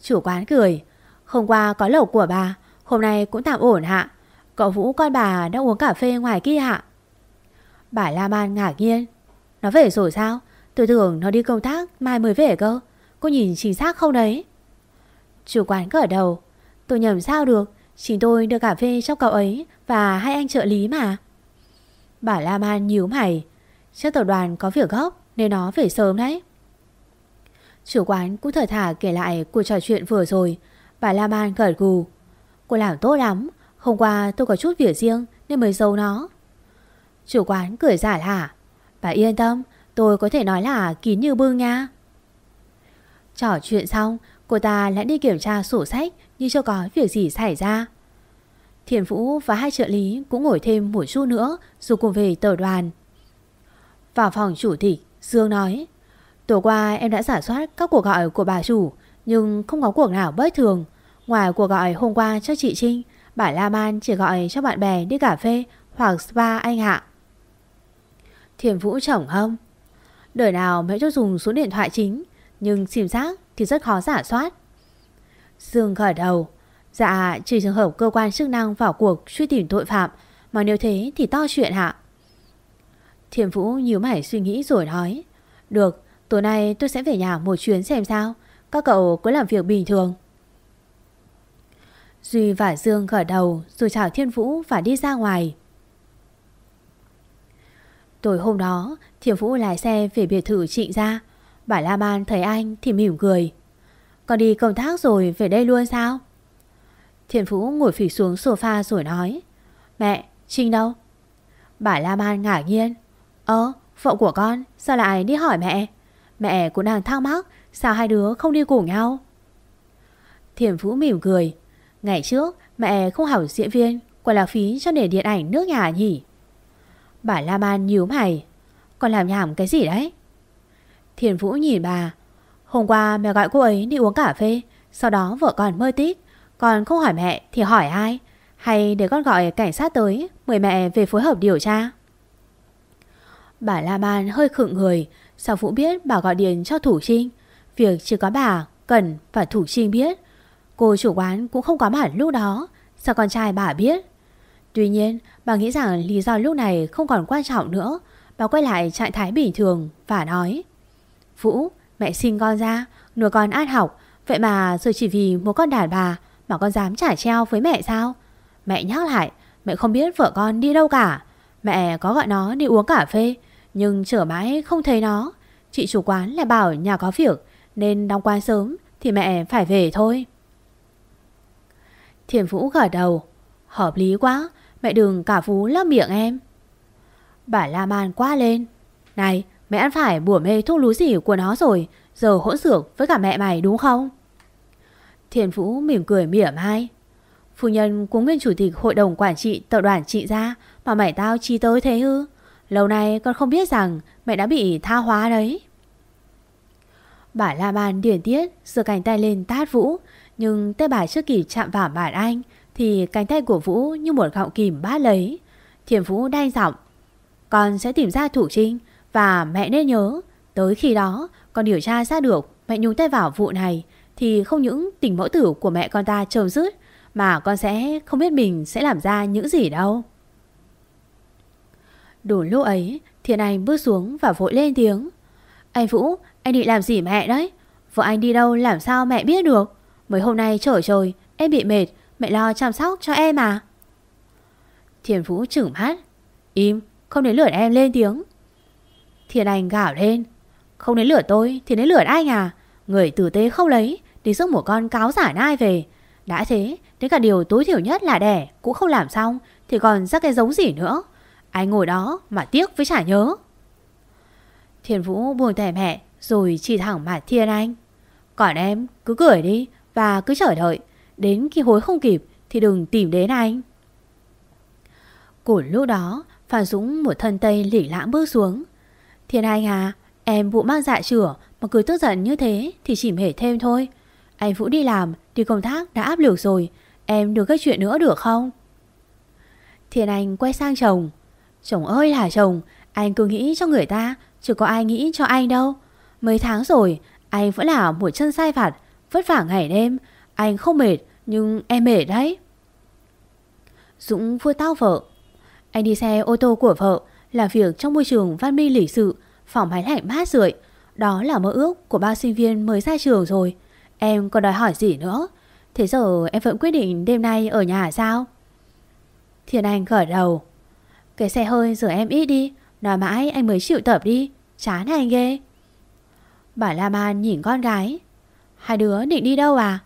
Chủ quán cười. Hôm qua có lẩu của bà, Hôm nay cũng tạm ổn hạ. Cậu Vũ con bà đã uống cà phê ngoài kia hạ. Bà La Man ngạc nhiên. Nó về rồi sao? Tôi tưởng nó đi công tác, mai mới về cơ. Cô nhìn chính xác không đấy? Chủ quán gỡ đầu. Tôi nhầm sao được? Chính tôi đưa cà phê cho cậu ấy Và hai anh trợ lý mà. Bà La Man nhíu mày. Chắc tập đoàn có việc gấp, Nên nó về sớm đấy. Chủ quán cũng thở thả kể lại cuộc trò chuyện vừa rồi. Bà La Man gật gù. Cô làm tốt lắm. Hôm qua tôi có chút việc riêng, Nên mới giấu nó. Chủ quán cười giả lả. Bà yên tâm, Tôi có thể nói là kín như bưng nha. Trò chuyện xong, Cô ta lại đi kiểm tra sổ sách Như chưa có việc gì xảy ra. Thiền Vũ và hai trợ lý Cũng ngồi thêm một chút nữa Rồi cùng về tờ đoàn. Vào phòng chủ tịch, Dương nói, Tối qua em đã giả soát các cuộc gọi của bà chủ, Nhưng không có cuộc nào bất thường. Ngoài cuộc gọi hôm qua cho chị Trinh, Bà La Man chỉ gọi cho bạn bè đi cà phê Hoặc spa anh hạ Thiền Vũ chổng hông Đời nào mẹ cho dùng số điện thoại chính nhưng sim giác thì rất khó giả soát. Dương gật đầu. Dạ trừ trường hợp cơ quan chức năng vào cuộc truy tìm tội phạm Mà nếu thế thì to chuyện hạ Thiền Vũ nhíu mày suy nghĩ rồi nói. Được tối nay tôi sẽ về nhà một chuyến xem sao. Các cậu cứ làm việc bình thường. Duy và Dương gật đầu rồi chào Thiên Vũ và đi ra ngoài. Tối hôm đó, Thiên Vũ lái xe về biệt thự trịnh ra. Bà La Ban thấy anh thì mỉm cười. Con đi công tác rồi về đây luôn sao? Thiên Phú ngồi phỉ xuống sofa rồi nói. Mẹ, Trinh đâu? Bà La Ban ngạc nhiên. Ơ, vợ của con sao lại đi hỏi mẹ? Mẹ cũng đang thắc mắc sao hai đứa không đi cùng nhau? Thiểm Phú mỉm cười. Ngày trước mẹ không hảo diễn viên Quả là phí cho nền điện ảnh nước nhà nhỉ Bà La Ban nhíu mày Con làm nhảm cái gì đấy Thiền Vũ nhìn bà. Hôm qua mẹ gọi cô ấy đi uống cà phê Sau đó vợ con mơ tít. Còn không hỏi mẹ thì hỏi ai? Hay để con gọi cảnh sát tới Mời mẹ về phối hợp điều tra? Bà La Man hơi khựng người. Sao Vũ biết bà gọi điện cho Thủ Trinh? Việc chỉ có bà, Cần và Thủ Trinh biết. Cô chủ quán cũng không có mặt lúc đó. Sao con trai bà biết? Tuy nhiên bà nghĩ rằng lý do lúc này không còn quan trọng nữa. Bà quay lại trạng thái bình thường Và nói Vũ, mẹ sinh con ra. Nuôi con át học. Vậy mà rồi chỉ vì một con đàn bà Mà con dám trả treo với mẹ sao? Mẹ nhắc lại, Mẹ không biết vợ con đi đâu cả. Mẹ có gọi nó đi uống cà phê, Nhưng trở mãi không thấy nó. Chị chủ quán lại bảo nhà có việc, Nên đóng quán sớm Thì mẹ phải về thôi. Thiền Vũ gật đầu. Hợp lý quá, Mẹ đừng cả vũ lấp miệng em. Bà La Man quá lên. Này mẹ ăn phải bùa mê thuốc lú gì của nó rồi, Giờ hỗn xược với cả mẹ mày, đúng không? Thiền Vũ mỉm cười mỉa mai. Phu nhân của nguyên chủ tịch hội đồng quản trị tập đoàn trị gia Mà mày tao chi tới thế hư. Lâu nay con không biết rằng mẹ đã bị tha hóa đấy. Bà La Ban điển tiết, giơ cánh tay lên tát Vũ, nhưng tay bà chưa kịp chạm vào bản anh Thì cánh tay của Vũ như một gọng kìm bát lấy. Thiền Vũ đanh giọng, Con sẽ tìm ra thủ trinh và mẹ nên nhớ, Tới khi đó, con điều tra ra được Mẹ nhúng tay vào vụ này, Thì không những tình mẫu tử của mẹ con ta trông dứt, Mà con sẽ không biết mình sẽ làm ra những gì đâu. Đủ lúc ấy, Thiên Anh bước xuống và vội lên tiếng. Anh Vũ, anh định làm gì mẹ đấy? Vợ anh đi đâu làm sao mẹ biết được? Mấy hôm nay trở trời Em bị mệt, Mẹ lo chăm sóc cho em à? Thiên Vũ chửng mắt. Im, không đến lượt em lên tiếng. Thiên Anh gào lên. Không đến lửa tôi thì đến lửa anh à. Người tử tế không lấy, Đi giúp một con cáo giả nai về. Đã thế, đến cả điều tối thiểu nhất là đẻ, Cũng không làm xong, Thì còn ra cái giống gì nữa? Anh ngồi đó mà tiếc với chả nhớ. Thiên Vũ buồn tẻ mẹ, Rồi chỉ thẳng mặt Thiên Anh. Còn em, cứ cười đi, Và cứ chờ đợi. Đến khi hối không kịp, Thì đừng tìm đến anh. Của lúc đó, Phan Dũng một thân tây lỉ lãm bước xuống. Thiên Anh à Em vụ mang dạ chửa Mà cứ tức giận như thế Thì chỉ mệt thêm thôi. Anh Vũ đi làm Đi công tác đã áp lực rồi, Em đừng gây chuyện nữa được không? Thiên Anh quay sang chồng. Chồng ơi là chồng, Anh cứ nghĩ cho người ta Chứ có ai nghĩ cho anh đâu. Mấy tháng rồi, Anh vẫn là một chân sai vặt, Vất vả ngày đêm. Anh không mệt, Nhưng em mệt đấy. Dũng vua tao vợ. Anh đi xe ô tô của vợ là việc trong môi trường văn minh lịch sự, Phòng máy lạnh mát rượi. Đó là mơ ước của ba sinh viên mới ra trường rồi. Em còn đòi hỏi gì nữa? Thế giờ em vẫn quyết định đêm nay ở nhà sao? Thiên Anh gật đầu. Cái xe hơi rửa em ít đi, Nói mãi anh mới chịu tập đi. Chán anh ghê? Bà La Man nhìn con gái. Hai đứa định đi đâu à?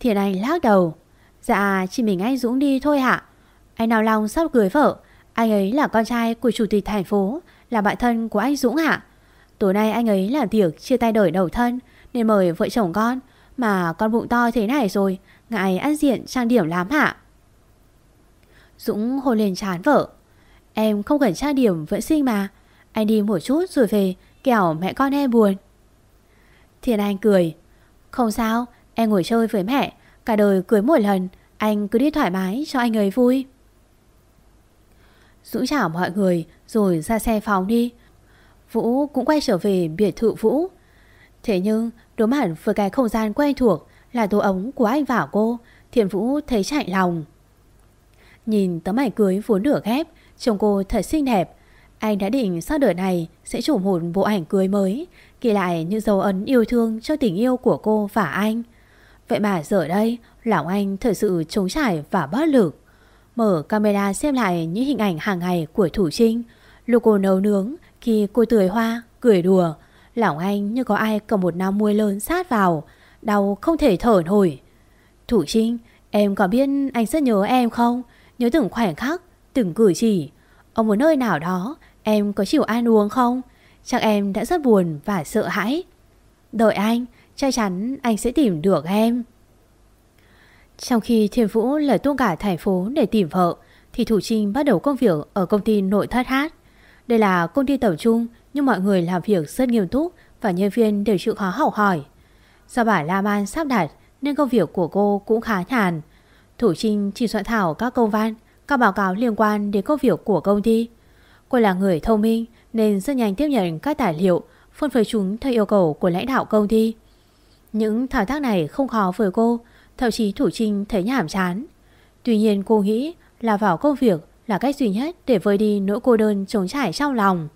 Thiên Anh lắc đầu. Dạ chỉ mình anh Dũng đi thôi hả? Anh nào lòng sắp cưới vợ anh ấy là con trai của chủ tịch thành phố, Là bạn thân của anh Dũng hả Tối nay anh ấy làm tiệc chia tay đời đầu thân Nên mời vợ chồng con, Mà con bụng to thế này rồi, Ngại ăn diện trang điểm lắm hả Dũng hôn lên chán vợ. Em không cần trang điểm vẫn xinh mà, Anh đi một chút rồi về, Kẻo mẹ con em buồn. Thiên Anh cười. Không sao, em ngồi chơi với mẹ, Cả đời cưới một lần, Anh cứ đi thoải mái cho anh ấy vui. Dũng chào mọi người, Rồi ra xe phòng đi. Vũ cũng quay trở về biệt thự Vũ. Thế nhưng, đối mặt với cái không gian quen thuộc Là tổ ống của anh và cô Thiện Vũ thấy chạy lòng. Nhìn tấm ảnh cưới vốn nửa ghép, Trông cô thật xinh đẹp. Anh đã định sau đợt này Sẽ chủ một bộ ảnh cưới mới Kỳ lại những dấu ấn yêu thương cho tình yêu của cô và anh. Vậy mà giờ đây, Lòng anh thật sự trống trải và bất lực. Mở camera xem lại những hình ảnh hàng ngày của Thủ Trinh. Lúc cô nấu nướng Khi cô tươi hoa, cười đùa lão anh như có ai cầm một nắm muôi lớn sát vào Đau không thể thở nổi. Thủ Trinh Em có biết anh rất nhớ em không? Nhớ từng khoảnh khắc Từng cử chỉ. Ở một nơi nào đó Em có chịu ăn uống không? Chắc em đã rất buồn và sợ hãi. Đợi anh Chắc chắn anh sẽ tìm được em. Trong khi Thiên Vũ lời tung cả thành phố để tìm vợ, Thì Thủ Trinh bắt đầu công việc ở công ty nội thất hát. Đây là công ty tập trung, Nhưng mọi người làm việc rất nghiêm túc Và nhân viên đều chịu khó học hỏi. Do bà La Man sắp đặt, Nên công việc của cô cũng khá nhàn. Thủ Trinh chỉ soạn thảo các công văn, Các báo cáo liên quan đến công việc của công ty. Cô là người thông minh, Nên rất nhanh tiếp nhận các tài liệu, Phân phối chúng theo yêu cầu của lãnh đạo công ty. Những thao tác này không khó với cô Thậm chí Thủ Trinh thấy nhảm chán. Tuy nhiên cô nghĩ là vào công việc Là cách duy nhất để vơi đi nỗi cô đơn trống trải trong lòng.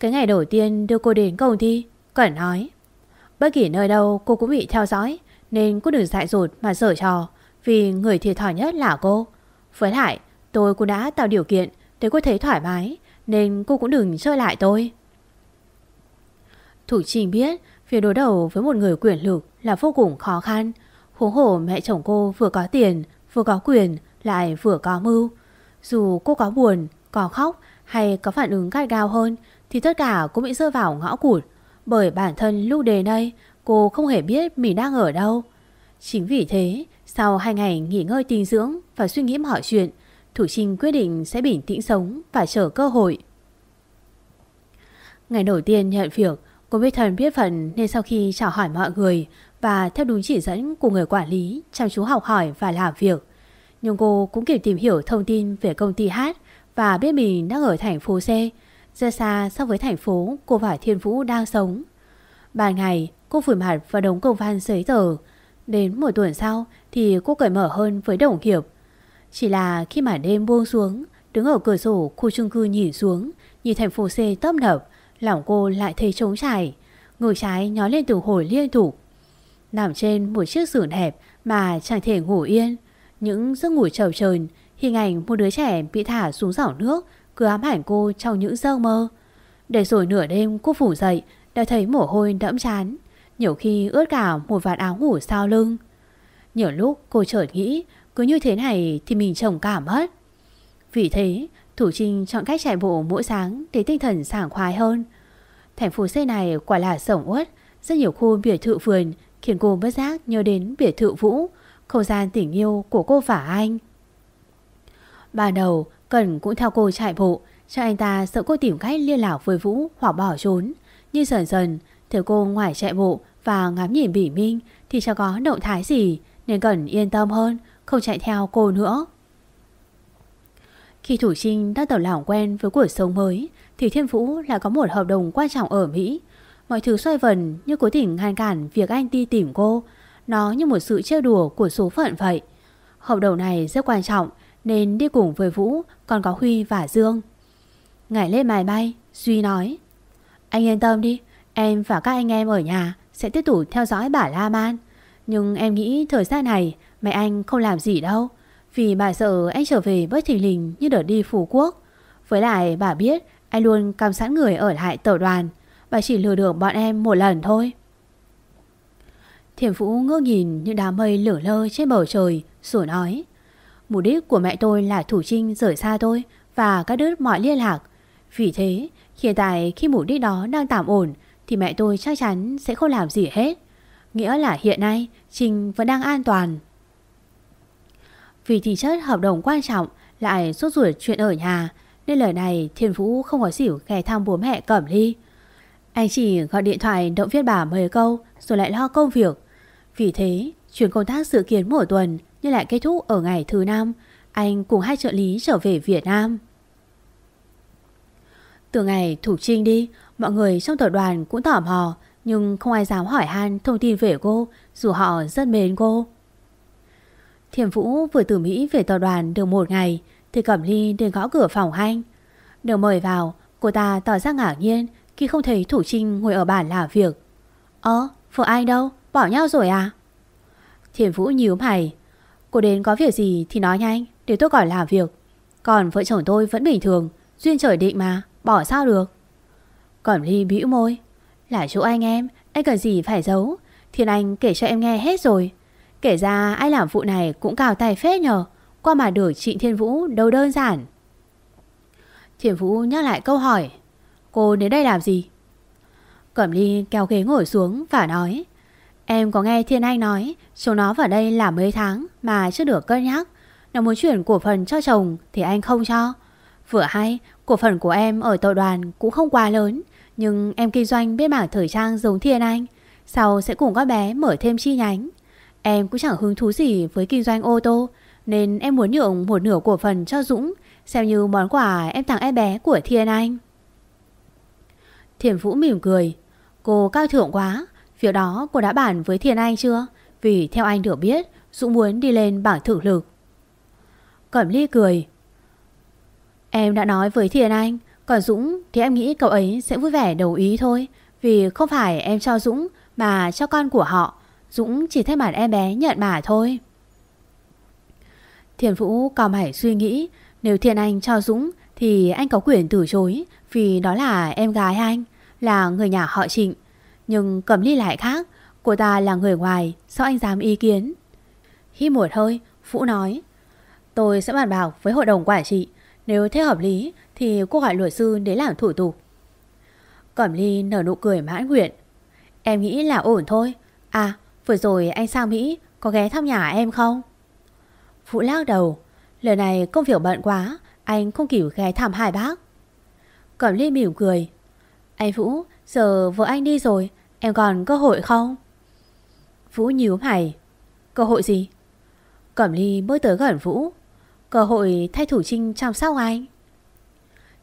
Cái ngày đầu tiên đưa cô đến công ty, Cẩn nói, Bất kỳ nơi đâu cô cũng bị theo dõi, Nên cô đừng dại dột mà dở trò, Vì người thiệt thòi nhất là cô. Với lại, tôi cũng đã tạo điều kiện Để cô thấy thoải mái, Nên cô cũng đừng chơi lại tôi. Thủ Trinh biết Việc đối đầu với một người quyền lực là vô cùng khó khăn. Huống hồ mẹ chồng cô vừa có tiền, vừa có quyền, lại vừa có mưu. Dù cô có buồn, có khóc hay có phản ứng gắt gao hơn thì tất cả cũng bị rơi vào ngõ cụt. Bởi bản thân lúc đề đây cô không hề biết mình đang ở đâu. Chính vì thế, sau hai ngày nghỉ ngơi tinh dưỡng và suy nghĩ mọi chuyện, Thủ Trinh quyết định sẽ bình tĩnh sống và chờ cơ hội. Ngày đầu tiên nhận việc, Cô biết thần biết phận nên sau khi chào hỏi mọi người và theo đúng chỉ dẫn của người quản lý chăm chú học hỏi và làm việc. Nhưng cô cũng kịp tìm hiểu thông tin về công ty hát và biết mình đang ở thành phố C, rất xa so với thành phố cô và Thiên Vũ đang sống. Ban ngày, cô phủi mặt vào đống công văn giấy tờ. Đến một tuần sau thì cô cởi mở hơn với đồng nghiệp. Chỉ là khi màn đêm buông xuống Đứng ở cửa sổ khu chung cư nhìn xuống Nhìn thành phố C tấp nập Lòng cô lại thấy trống trải Người trái nhó lên từ hồi liên tục Nằm trên một chiếc giường hẹp Mà chẳng thể ngủ yên. Những giấc ngủ trầu trờn, Hình ảnh một đứa trẻ bị thả xuống giỏ nước, Cứ ám ảnh cô trong những giấc mơ. Để rồi nửa đêm cô phủ dậy, Đã thấy mồ hôi đẫm chán, Nhiều khi ướt cả một vạt áo ngủ sau lưng. Nhiều lúc cô chợt nghĩ, Cứ như thế này thì mình chồng cảm mất. Vì thế, Thủ Trinh chọn cách chạy bộ mỗi sáng Để tinh thần sảng khoái hơn. Thành phố C này quả là sổng uất, Rất nhiều khu biệt thự vườn Khiến cô bất giác nhớ đến biệt thự Vũ, Không gian tình yêu của cô và anh. Ban đầu, Cần cũng theo cô chạy bộ, Cho anh ta sợ cô tìm cách liên lạc với Vũ Hoặc bỏ trốn. Nhưng dần dần, Thấy cô ngoài chạy bộ và ngắm nhìn Bỉ Minh Thì chẳng có động thái gì, Nên Cần yên tâm hơn, Không chạy theo cô nữa. Khi Thủ Trinh đã tỏ lòng quen với cuộc sống mới, Thì Thiên Vũ lại có một hợp đồng quan trọng ở Mỹ. Mọi thứ xoay vần như cố tình ngăn cản việc anh đi tìm cô Nó như một sự trêu đùa của số phận vậy Hợp đồng này rất quan trọng nên đi cùng với Vũ còn có Huy và Dương. Ngày lên máy bay, Duy nói Anh yên tâm đi, em và các anh em ở nhà sẽ tiếp tục theo dõi bà La Man. Nhưng em nghĩ thời gian này mẹ anh không làm gì đâu. Vì bà sợ anh trở về bất thình lình như đợt đi Phú Quốc. Với lại bà biết anh luôn cam sẵn người ở lại tổ đoàn. Bà chỉ lừa được bọn em một lần thôi. Thiểm Phú ngước nhìn những đám mây lửa lơ trên bầu trời rồi nói Mục đích của mẹ tôi là Thủ Trinh rời xa tôi và cắt đứt mọi liên lạc. Vì thế, hiện tại khi mục đích đó đang tạm ổn thì mẹ tôi chắc chắn sẽ không làm gì hết. Nghĩa là hiện nay Trinh vẫn đang an toàn. Vì thì chất hợp đồng quan trọng lại suốt ruột chuyện ở nhà nên lời này Thiên Phú không có xỉu ghé thăm bố mẹ Cẩm Ly. Anh chỉ gọi điện thoại động viên bà mấy câu rồi lại lo công việc. Vì thế, chuyển công tác dự kiến mỗi tuần nhưng lại kết thúc ở ngày thứ năm. Anh cùng hai trợ lý trở về Việt Nam. Từ ngày Thủ Trinh đi, mọi người trong tổ đoàn cũng tỏ mò, nhưng không ai dám hỏi han thông tin về cô, dù họ rất mến cô. Thiểm Vũ vừa từ Mỹ về tổ đoàn được một ngày, thì Cẩm Ly đến gõ cửa phòng anh. Được mời vào, cô ta tỏ ra ngạc nhiên khi không thấy Thủ Trinh ngồi ở bàn làm việc. Ơ, vợ anh đâu? Bỏ nhau rồi à? Thiền Vũ nhíu mày. Cô đến có việc gì thì nói nhanh Để tôi gọi làm việc Còn vợ chồng tôi vẫn bình thường Duyên trời định mà Bỏ sao được Cẩm ly bĩu môi Là chỗ anh em Anh cần gì phải giấu Thiên Anh kể cho em nghe hết rồi Kể ra ai làm vụ này cũng cao tay phết nhờ Qua mà được chị Thiên Vũ đâu đơn giản Thiên Vũ nhắc lại câu hỏi Cô đến đây làm gì? Cẩm ly kéo ghế ngồi xuống và nói, Em có nghe Thiên Anh nói, Chúng nó vào đây là mấy tháng Mà chưa được cân nhắc. Nó muốn chuyển cổ phần cho chồng Thì anh không cho. Vừa hay, cổ phần của em ở tập đoàn Cũng không quá lớn, Nhưng em kinh doanh bên mảng thời trang giống Thiên Anh. Sau sẽ cùng các bé mở thêm chi nhánh. Em cũng chẳng hứng thú gì với kinh doanh ô tô, Nên em muốn nhượng một nửa cổ phần cho Dũng, Xem như món quà em tặng em bé của Thiên Anh. Thiền Vũ mỉm cười. Cô cao thượng quá, Việc đó cô đã bàn với Thiền Anh chưa? Vì theo anh được biết Dũng muốn đi lên bảng thử lực. Cẩm Ly cười. Em đã nói với Thiền Anh, Còn Dũng thì em nghĩ cậu ấy sẽ vui vẻ đồng ý thôi. Vì không phải em cho Dũng Mà cho con của họ. Dũng chỉ thay mặt em bé nhận mà thôi. Thiền Vũ còn mày suy nghĩ, Nếu Thiền Anh cho Dũng Thì anh có quyền từ chối. Vì đó là em gái anh, Là người nhà họ trịnh. Nhưng Cẩm Ly lại khác, Cô ta là người ngoài, Sao anh dám ý kiến? Khi một hơi, Vũ nói, Tôi sẽ bàn bạc với hội đồng quản trị, Nếu thế hợp lý Thì cô gọi luật sư để làm thủ tục. Cẩm Ly nở nụ cười mãn nguyện, Em nghĩ là ổn thôi. À vừa rồi anh sang Mỹ, Có ghé thăm nhà em không? Vũ lắc đầu, Lần này công việc bận quá, Anh không kịp ghé thăm hai bác. Cẩm Ly mỉm cười. Anh Vũ, Giờ vợ anh đi rồi, Em còn cơ hội không? Vũ nhíu mày. Cơ hội gì? Cẩm Ly bước tới gần Vũ. Cơ hội thay thủ trinh chăm sóc anh.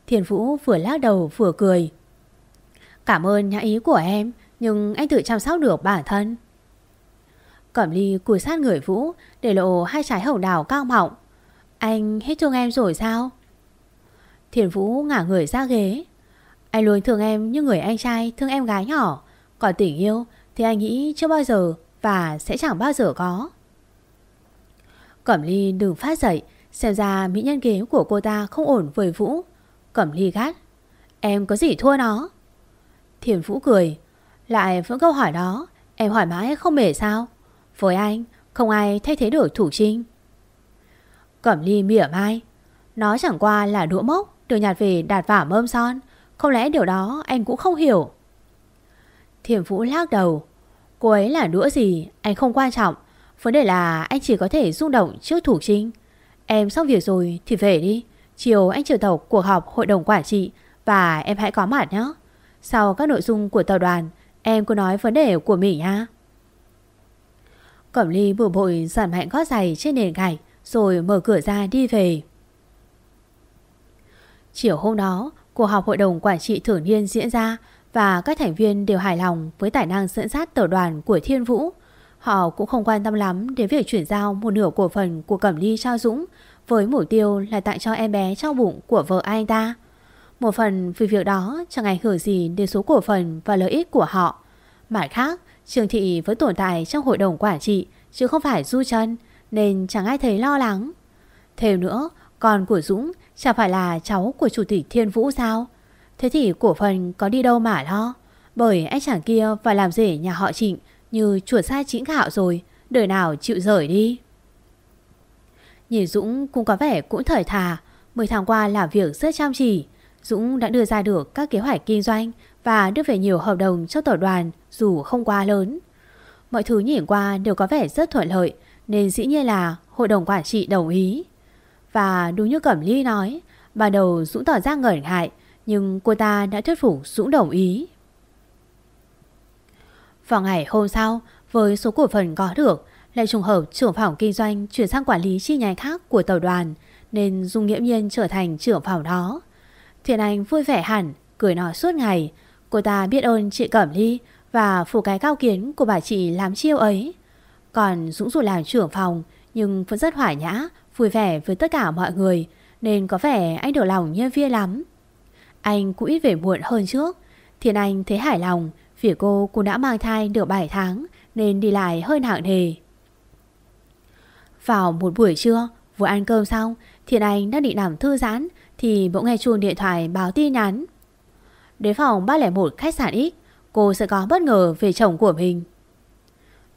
Thiền Vũ vừa lắc đầu vừa cười. Cảm ơn nhã ý của em, Nhưng anh tự chăm sóc được bản thân. Cẩm Ly cùi sát người Vũ, Để lộ hai trái hồng đào cao mọng. Anh hết thương em rồi sao? Thiền Vũ ngả người ra ghế. Anh luôn thương em như người anh trai thương em gái nhỏ. Còn tình yêu thì anh nghĩ chưa bao giờ và sẽ chẳng bao giờ có. Cẩm Ly đừng phát dậy, xem ra mỹ nhân ghế của cô ta không ổn với Vũ. Cẩm Ly gắt, em có gì thua nó? Thiền Vũ cười, lại vẫn câu hỏi đó, em hỏi mãi không mể sao? Với anh, không ai thay thế được Thủ Trinh. Cẩm Ly mỉa mai, nó chẳng qua là đũa mốc được nhặt về đạt vả mơm son. Không lẽ điều đó anh cũng không hiểu? Thiểm Vũ lắc đầu, cô ấy là đũa gì, anh không quan trọng. Vấn đề là anh chỉ có thể rung động trước Thủ Trinh. Em xong việc rồi thì về đi. Chiều anh triệu tập cuộc họp hội đồng quản trị và em hãy có mặt nhé. Sau các nội dung của tàu đoàn, em cứ nói vấn đề của mình nha. Cẩm ly bừa bội giảm mạnh gót giày trên nền gạch rồi mở cửa ra đi về. Chiều hôm đó, cuộc họp hội đồng quản trị thường niên diễn ra và các thành viên đều hài lòng với tài năng dẫn dắt tờ đoàn của Thiên Vũ. Họ cũng không quan tâm lắm đến việc chuyển giao một nửa cổ phần của Cẩm Ly cho Dũng với mục tiêu là tặng cho em bé trong bụng của vợ anh ta. Một phần vì việc đó chẳng ảnh hưởng gì đến số cổ phần và lợi ích của họ. Mặt khác, Trường Thị vẫn tồn tại trong hội đồng quản trị chứ không phải du chân nên chẳng ai thấy lo lắng. Thêm nữa, con của Dũng chẳng phải là cháu của Chủ tịch Thiên Vũ sao? Thế thì cổ phần có đi đâu mà lo? Bởi anh chàng kia phải làm rể nhà họ Trịnh như chuột sai chính gạo rồi, đời nào chịu rời đi. Nhìn Dũng cũng có vẻ cũng thời thà, 10 tháng qua làm việc rất chăm chỉ. Dũng đã đưa ra được các kế hoạch kinh doanh và đưa về nhiều hợp đồng cho tổ đoàn dù không quá lớn. Mọi thứ nhìn qua đều có vẻ rất thuận lợi nên dĩ nhiên là hội đồng quản trị đồng ý. Và đúng như Cẩm Ly nói, ban đầu Dũng tỏ ra ngẩn ngại nhưng cô ta đã thuyết phục Dũng đồng ý. Vào ngày hôm sau, với số cổ phần có được, lại trùng hợp trưởng phòng kinh doanh chuyển sang quản lý chi nhánh khác của tàu đoàn, nên Dung nghiễm nhiên trở thành trưởng phòng đó. Thiện Anh vui vẻ hẳn, cười nói suốt ngày. Cô ta biết ơn chị Cẩm Ly và phủ cái cao kiến của bà chị làm chiêu ấy. Còn Dũng dù làm trưởng phòng nhưng vẫn rất hỏa nhã, vui vẻ với tất cả mọi người, nên có vẻ anh được lòng nhân viên lắm. Anh cũng ít về muộn hơn trước. thiên Anh thấy hài lòng vì cô cũng đã mang thai được 7 tháng nên đi lại hơi nặng nề. Vào một buổi trưa, vừa ăn cơm xong, thiên Anh đang định nằm thư giãn thì bỗng nghe chuông điện thoại báo tin nhắn. Đến phòng 301 khách sạn X, cô sẽ có bất ngờ về chồng của mình.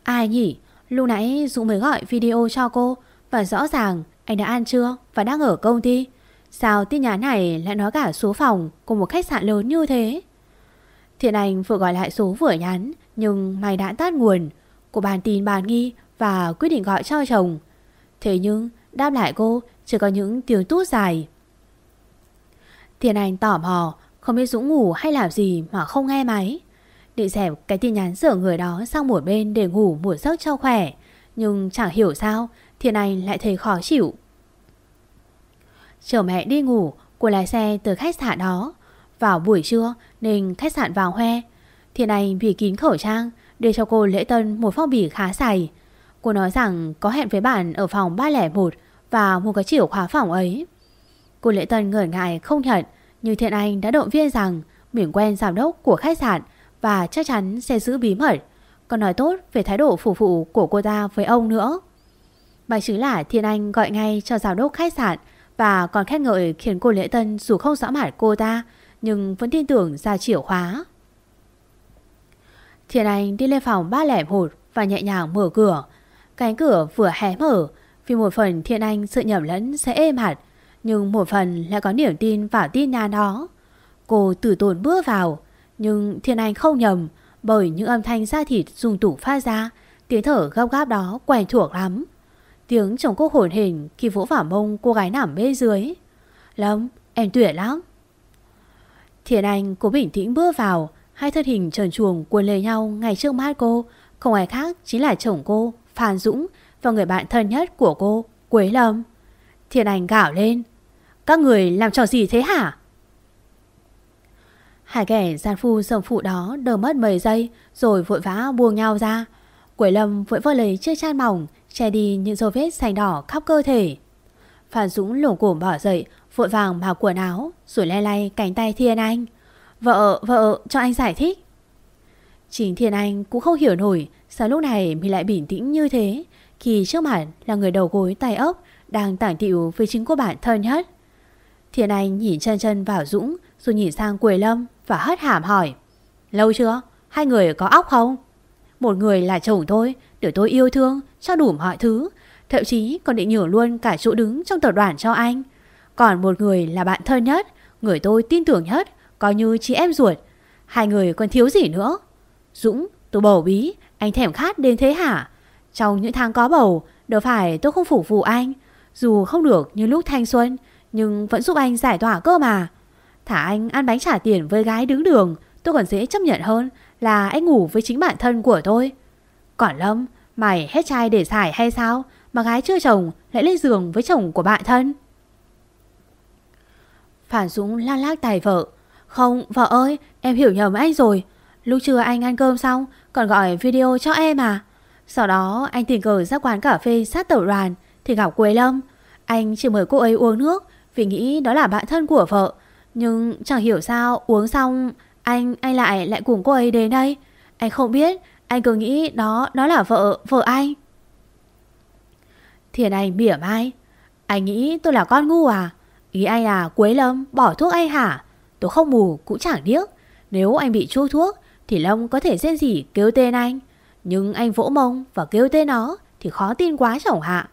Ai nhỉ? Lúc nãy Dũng mới gọi video cho cô và rõ ràng, anh đã ăn trưa và đang ở công ty. Sao tin nhắn này lại nói cả số phòng của một khách sạn lớn như thế? Thiện Anh vừa gọi lại số vừa nhắn, nhưng mày đã tắt nguồn. Cô bàn tin bàn nghi và quyết định gọi cho chồng. Thế nhưng, đáp lại cô, chỉ có những tiếng tút dài. Thiện Anh tỏ mò, không biết Dũng ngủ hay làm gì mà không nghe máy. Định dẹp cái tin nhắn sửa người đó sang một bên để ngủ một giấc cho khỏe. Nhưng chẳng hiểu sao Thiên Anh lại thấy khó chịu. Chờ mẹ đi ngủ, cô lái xe từ khách sạn đó. Vào buổi trưa nên khách sạn vào hoe. Thiên Anh vì kín khẩu trang đưa cho cô lễ tân một phong bì khá dày. Cô nói rằng có hẹn với bạn ở phòng 301 và một cái chìa khóa phòng ấy. Cô lễ tân ngỡ ngại không nhận nhưng Thiên Anh đã động viên rằng mình quen giám đốc của khách sạn và chắc chắn sẽ giữ bí mật. Còn nói tốt về thái độ phục vụ của cô ta với ông nữa. Bà chính là Thiên Anh gọi ngay cho giám đốc khách sạn và còn khen ngợi khiến cô lễ tân dù không rõ mặt cô ta, nhưng vẫn tin tưởng ra chìa khóa. Thiên Anh đi lên phòng 301 và nhẹ nhàng mở cửa. Cánh cửa vừa hé mở, vì một phần Thiên Anh sự nhầm lẫn sẽ êm hạt nhưng một phần lại có niềm tin vào tin nhà đó. Cô tử tồn bước vào, nhưng Thiên Anh không nhầm, bởi những âm thanh da thịt dùng tủ pha ra, tiếng thở gấp gáp đó quen thuộc lắm. Tiếng chồng cô hồn hình khi vỗ vào mông cô gái nằm bên dưới. Lâm, em tuyệt lắm. Thiện Anh cố bình tĩnh bước vào, hai thân hình trần chuồng cuốn lấy nhau ngay trước mắt cô. Không ai khác chính là chồng cô, Phan Dũng và người bạn thân nhất của cô, Quế Lâm. Thiện Anh gạo lên. Các người làm trò gì thế hả? Hai kẻ gian phu sầm phụ đó đờ mất mấy giây rồi vội vã buông nhau ra. Quế Lâm vội vơ lấy chiếc chăn mỏng che đi những dấu vết xanh đỏ khắp cơ thể. Phan Dũng lổ cổ bỏ dậy Vội vàng mặc quần áo Rồi lay lay cánh tay Thiên Anh Vợ, vợ cho anh giải thích Chính Thiên Anh cũng không hiểu nổi Sao lúc này mình lại bình tĩnh như thế Khi trước mặt là người đầu gối tay ốc Đang tản tiệu với chính cô bạn thân nhất Thiên Anh nhìn chân chân vào Dũng Rồi nhìn sang Quế Lâm Và hất hàm hỏi Lâu chưa? Hai người có óc không? Một người là chồng thôi. Để tôi yêu thương, Cho đủ mọi thứ. Thậm chí còn định nhường luôn cả chỗ đứng trong tập đoàn cho anh. Còn một người là bạn thân nhất, Người tôi tin tưởng nhất, Coi như chị em ruột. Hai người còn thiếu gì nữa? Dũng, tôi bầu bí, Anh thèm khát đến thế hả? Trong những tháng có bầu, Đâu phải tôi không phục vụ anh. Dù không được như lúc thanh xuân, Nhưng vẫn giúp anh giải tỏa cơ mà. Thả anh ăn bánh trả tiền với gái đứng đường, Tôi còn dễ chấp nhận hơn Là anh ngủ với chính bản thân của tôi. Còn Lâm, Mày hết trai để xài hay sao? Mà gái chưa chồng lại lên giường với chồng của bạn thân. Phản Dũng lan lác tài vợ. Không, vợ ơi, em hiểu nhầm anh rồi. Lúc trưa anh ăn cơm xong, Còn gọi video cho em à? Sau đó, anh tình cờ ra quán cà phê sát tẩu đoàn, Thì gặp Quế Lâm. Anh chỉ mời cô ấy uống nước, Vì nghĩ đó là bạn thân của vợ. Nhưng chẳng hiểu sao, uống xong, Anh anh lại lại cùng cô ấy đến đây. Anh không biết anh cứ nghĩ đó đó là vợ vợ anh. Thiền Anh mỉa mai. Anh nghĩ tôi là con ngu à? Ý anh là Quế Lâm bỏ thuốc anh hả? Tôi không mù, cũng chẳng điếc. Nếu anh bị chua thuốc, Thì Lâm có thể rên gì kêu tên anh. Nhưng anh vỗ mông và kêu tên nó, Thì khó tin quá chẳng hạ.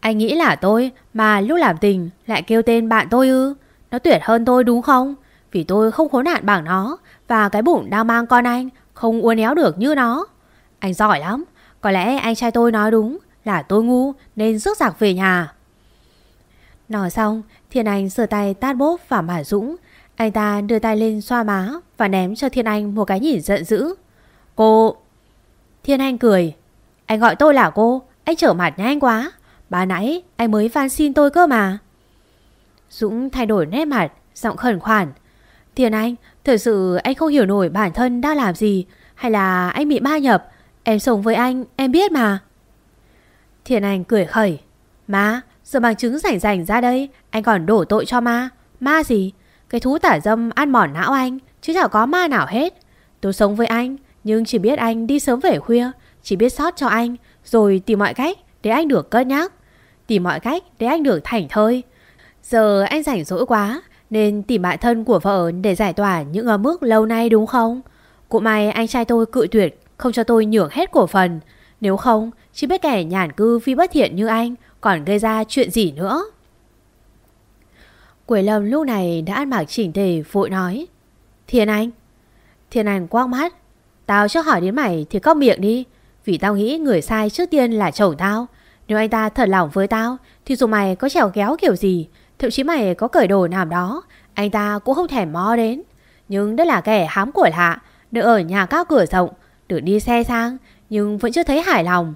Anh nghĩ là tôi, Mà lúc làm tình lại kêu tên bạn tôi ư? Nó tuyệt hơn tôi đúng không? Vì tôi không khốn nạn bằng nó, Và cái bụng đang mang con anh không uốn éo được như nó. Anh giỏi lắm, Có lẽ anh trai tôi nói đúng Là tôi ngu nên rước giặc về nhà. Nói xong, Thiên Anh sờ tay tát bốp vào mặt Dũng. Anh ta đưa tay lên xoa má Và ném cho Thiên Anh một cái nhìn giận dữ. Cô! Thiên Anh cười. Anh gọi tôi là cô, Anh trở mặt nhanh quá. Bà nãy anh mới van xin tôi cơ mà. Dũng thay đổi nét mặt, Giọng khẩn khoản. Thiên Anh, Thật sự anh không hiểu nổi bản thân đang làm gì. Hay là anh bị ma nhập? Em sống với anh, em biết mà. Thiên Anh cười khẩy. Má, Giờ bằng chứng rảnh rảnh ra đây, Anh còn đổ tội cho ma. Ma gì? Cái thú tả dâm ăn mòn não anh, Chứ chẳng có ma nào hết. Tôi sống với anh, Nhưng chỉ biết anh đi sớm về khuya, Chỉ biết sót cho anh, Rồi tìm mọi cách để anh được cân nhắc. Tìm mọi cách để anh được thảnh thơi. Giờ anh rảnh rỗi quá. Nên tìm bạn thân của vợ Để giải tỏa những ấm ức lâu nay đúng không? Cũng may anh trai tôi cự tuyệt, Không cho tôi nhường hết cổ phần. Nếu không, chỉ biết kẻ nhàn cư phi bất thiện như anh còn gây ra chuyện gì nữa? Quỷ Lâm lúc này đã ăn mặc chỉnh tề, vội nói, Thiên Anh Thiên Anh quang mắt. Tao chưa hỏi đến mày thì có miệng đi, Vì tao nghĩ người sai trước tiên là chồng tao. Nếu anh ta thật lòng với tao, Thì dù mày có trèo kéo kiểu gì Thậm chí mày có cởi đồ nào đó, Anh ta cũng không thèm mò đến. Nhưng đó là kẻ hám của lạ, Được ở nhà cao cửa rộng, Được đi xe sang, Nhưng vẫn chưa thấy hài lòng.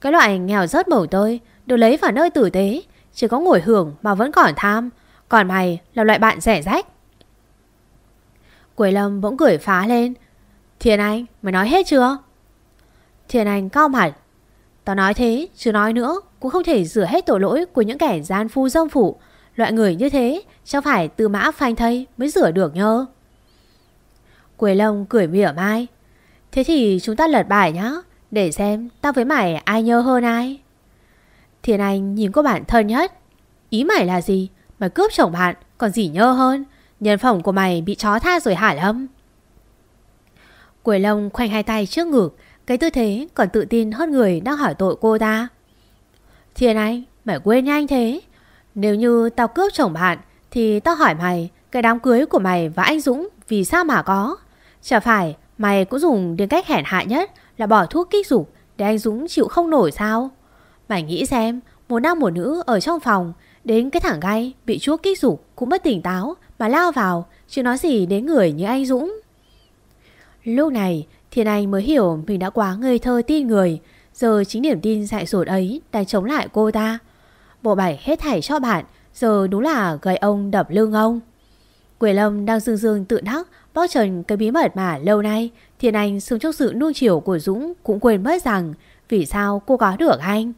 Cái loại nghèo rớt màu tơi được lấy vào nơi tử tế, Chỉ có ngồi hưởng mà vẫn còn tham. Còn mày là loại bạn rẻ rách. Quế Lâm bỗng cười phá lên. Thiên Anh, mày nói hết chưa? Thiên Anh cao mặt. Tao nói thế, chứ nói nữa, Cũng không thể rửa hết tội lỗi của những kẻ gian phu dâm phụ. Loại người như thế Chẳng phải từ mã phanh thây mới rửa được nhơ Quế lông cười mỉa mai. Thế thì chúng ta lật bài nhá, Để xem tao với mày ai nhơ hơn ai. Thiên Anh nhìn cô bạn thân nhất. Ý mày là gì? Mày cướp chồng bạn, còn gì nhơ hơn? Nhân phẩm của mày bị chó tha rồi hả Lâm? Quế lông khoanh hai tay trước ngực, Cái tư thế còn tự tin hơn người đang hỏi tội cô ta. Thiên Anh, Mày quên nhanh thế. Nếu như tao cướp chồng bạn Thì tao hỏi mày Cái đám cưới của mày và anh Dũng Vì sao mà có Chả phải mày cũng dùng đến cách hèn hạ nhất Là bỏ thuốc kích dục Để anh Dũng chịu không nổi sao Mày nghĩ xem, một nam một nữ ở trong phòng, đến cái thẳng gai bị chuốc kích dục cũng bất tỉnh táo mà lao vào, chứ nói gì đến người như anh Dũng. Lúc này, Thiên Anh mới hiểu mình đã quá ngây thơ tin người, giờ chính niềm tin dại dột ấy đang chống lại cô ta. Bộ bảy hết thảy cho bạn, giờ đúng là gây ông đập lưng ông. Quỷ Lâm đang dương dương tự đắc bóc trần cái bí mật mà lâu nay Thiên Anh xứng trong sự nuông chiều của Dũng cũng quên mất rằng vì sao cô có được anh.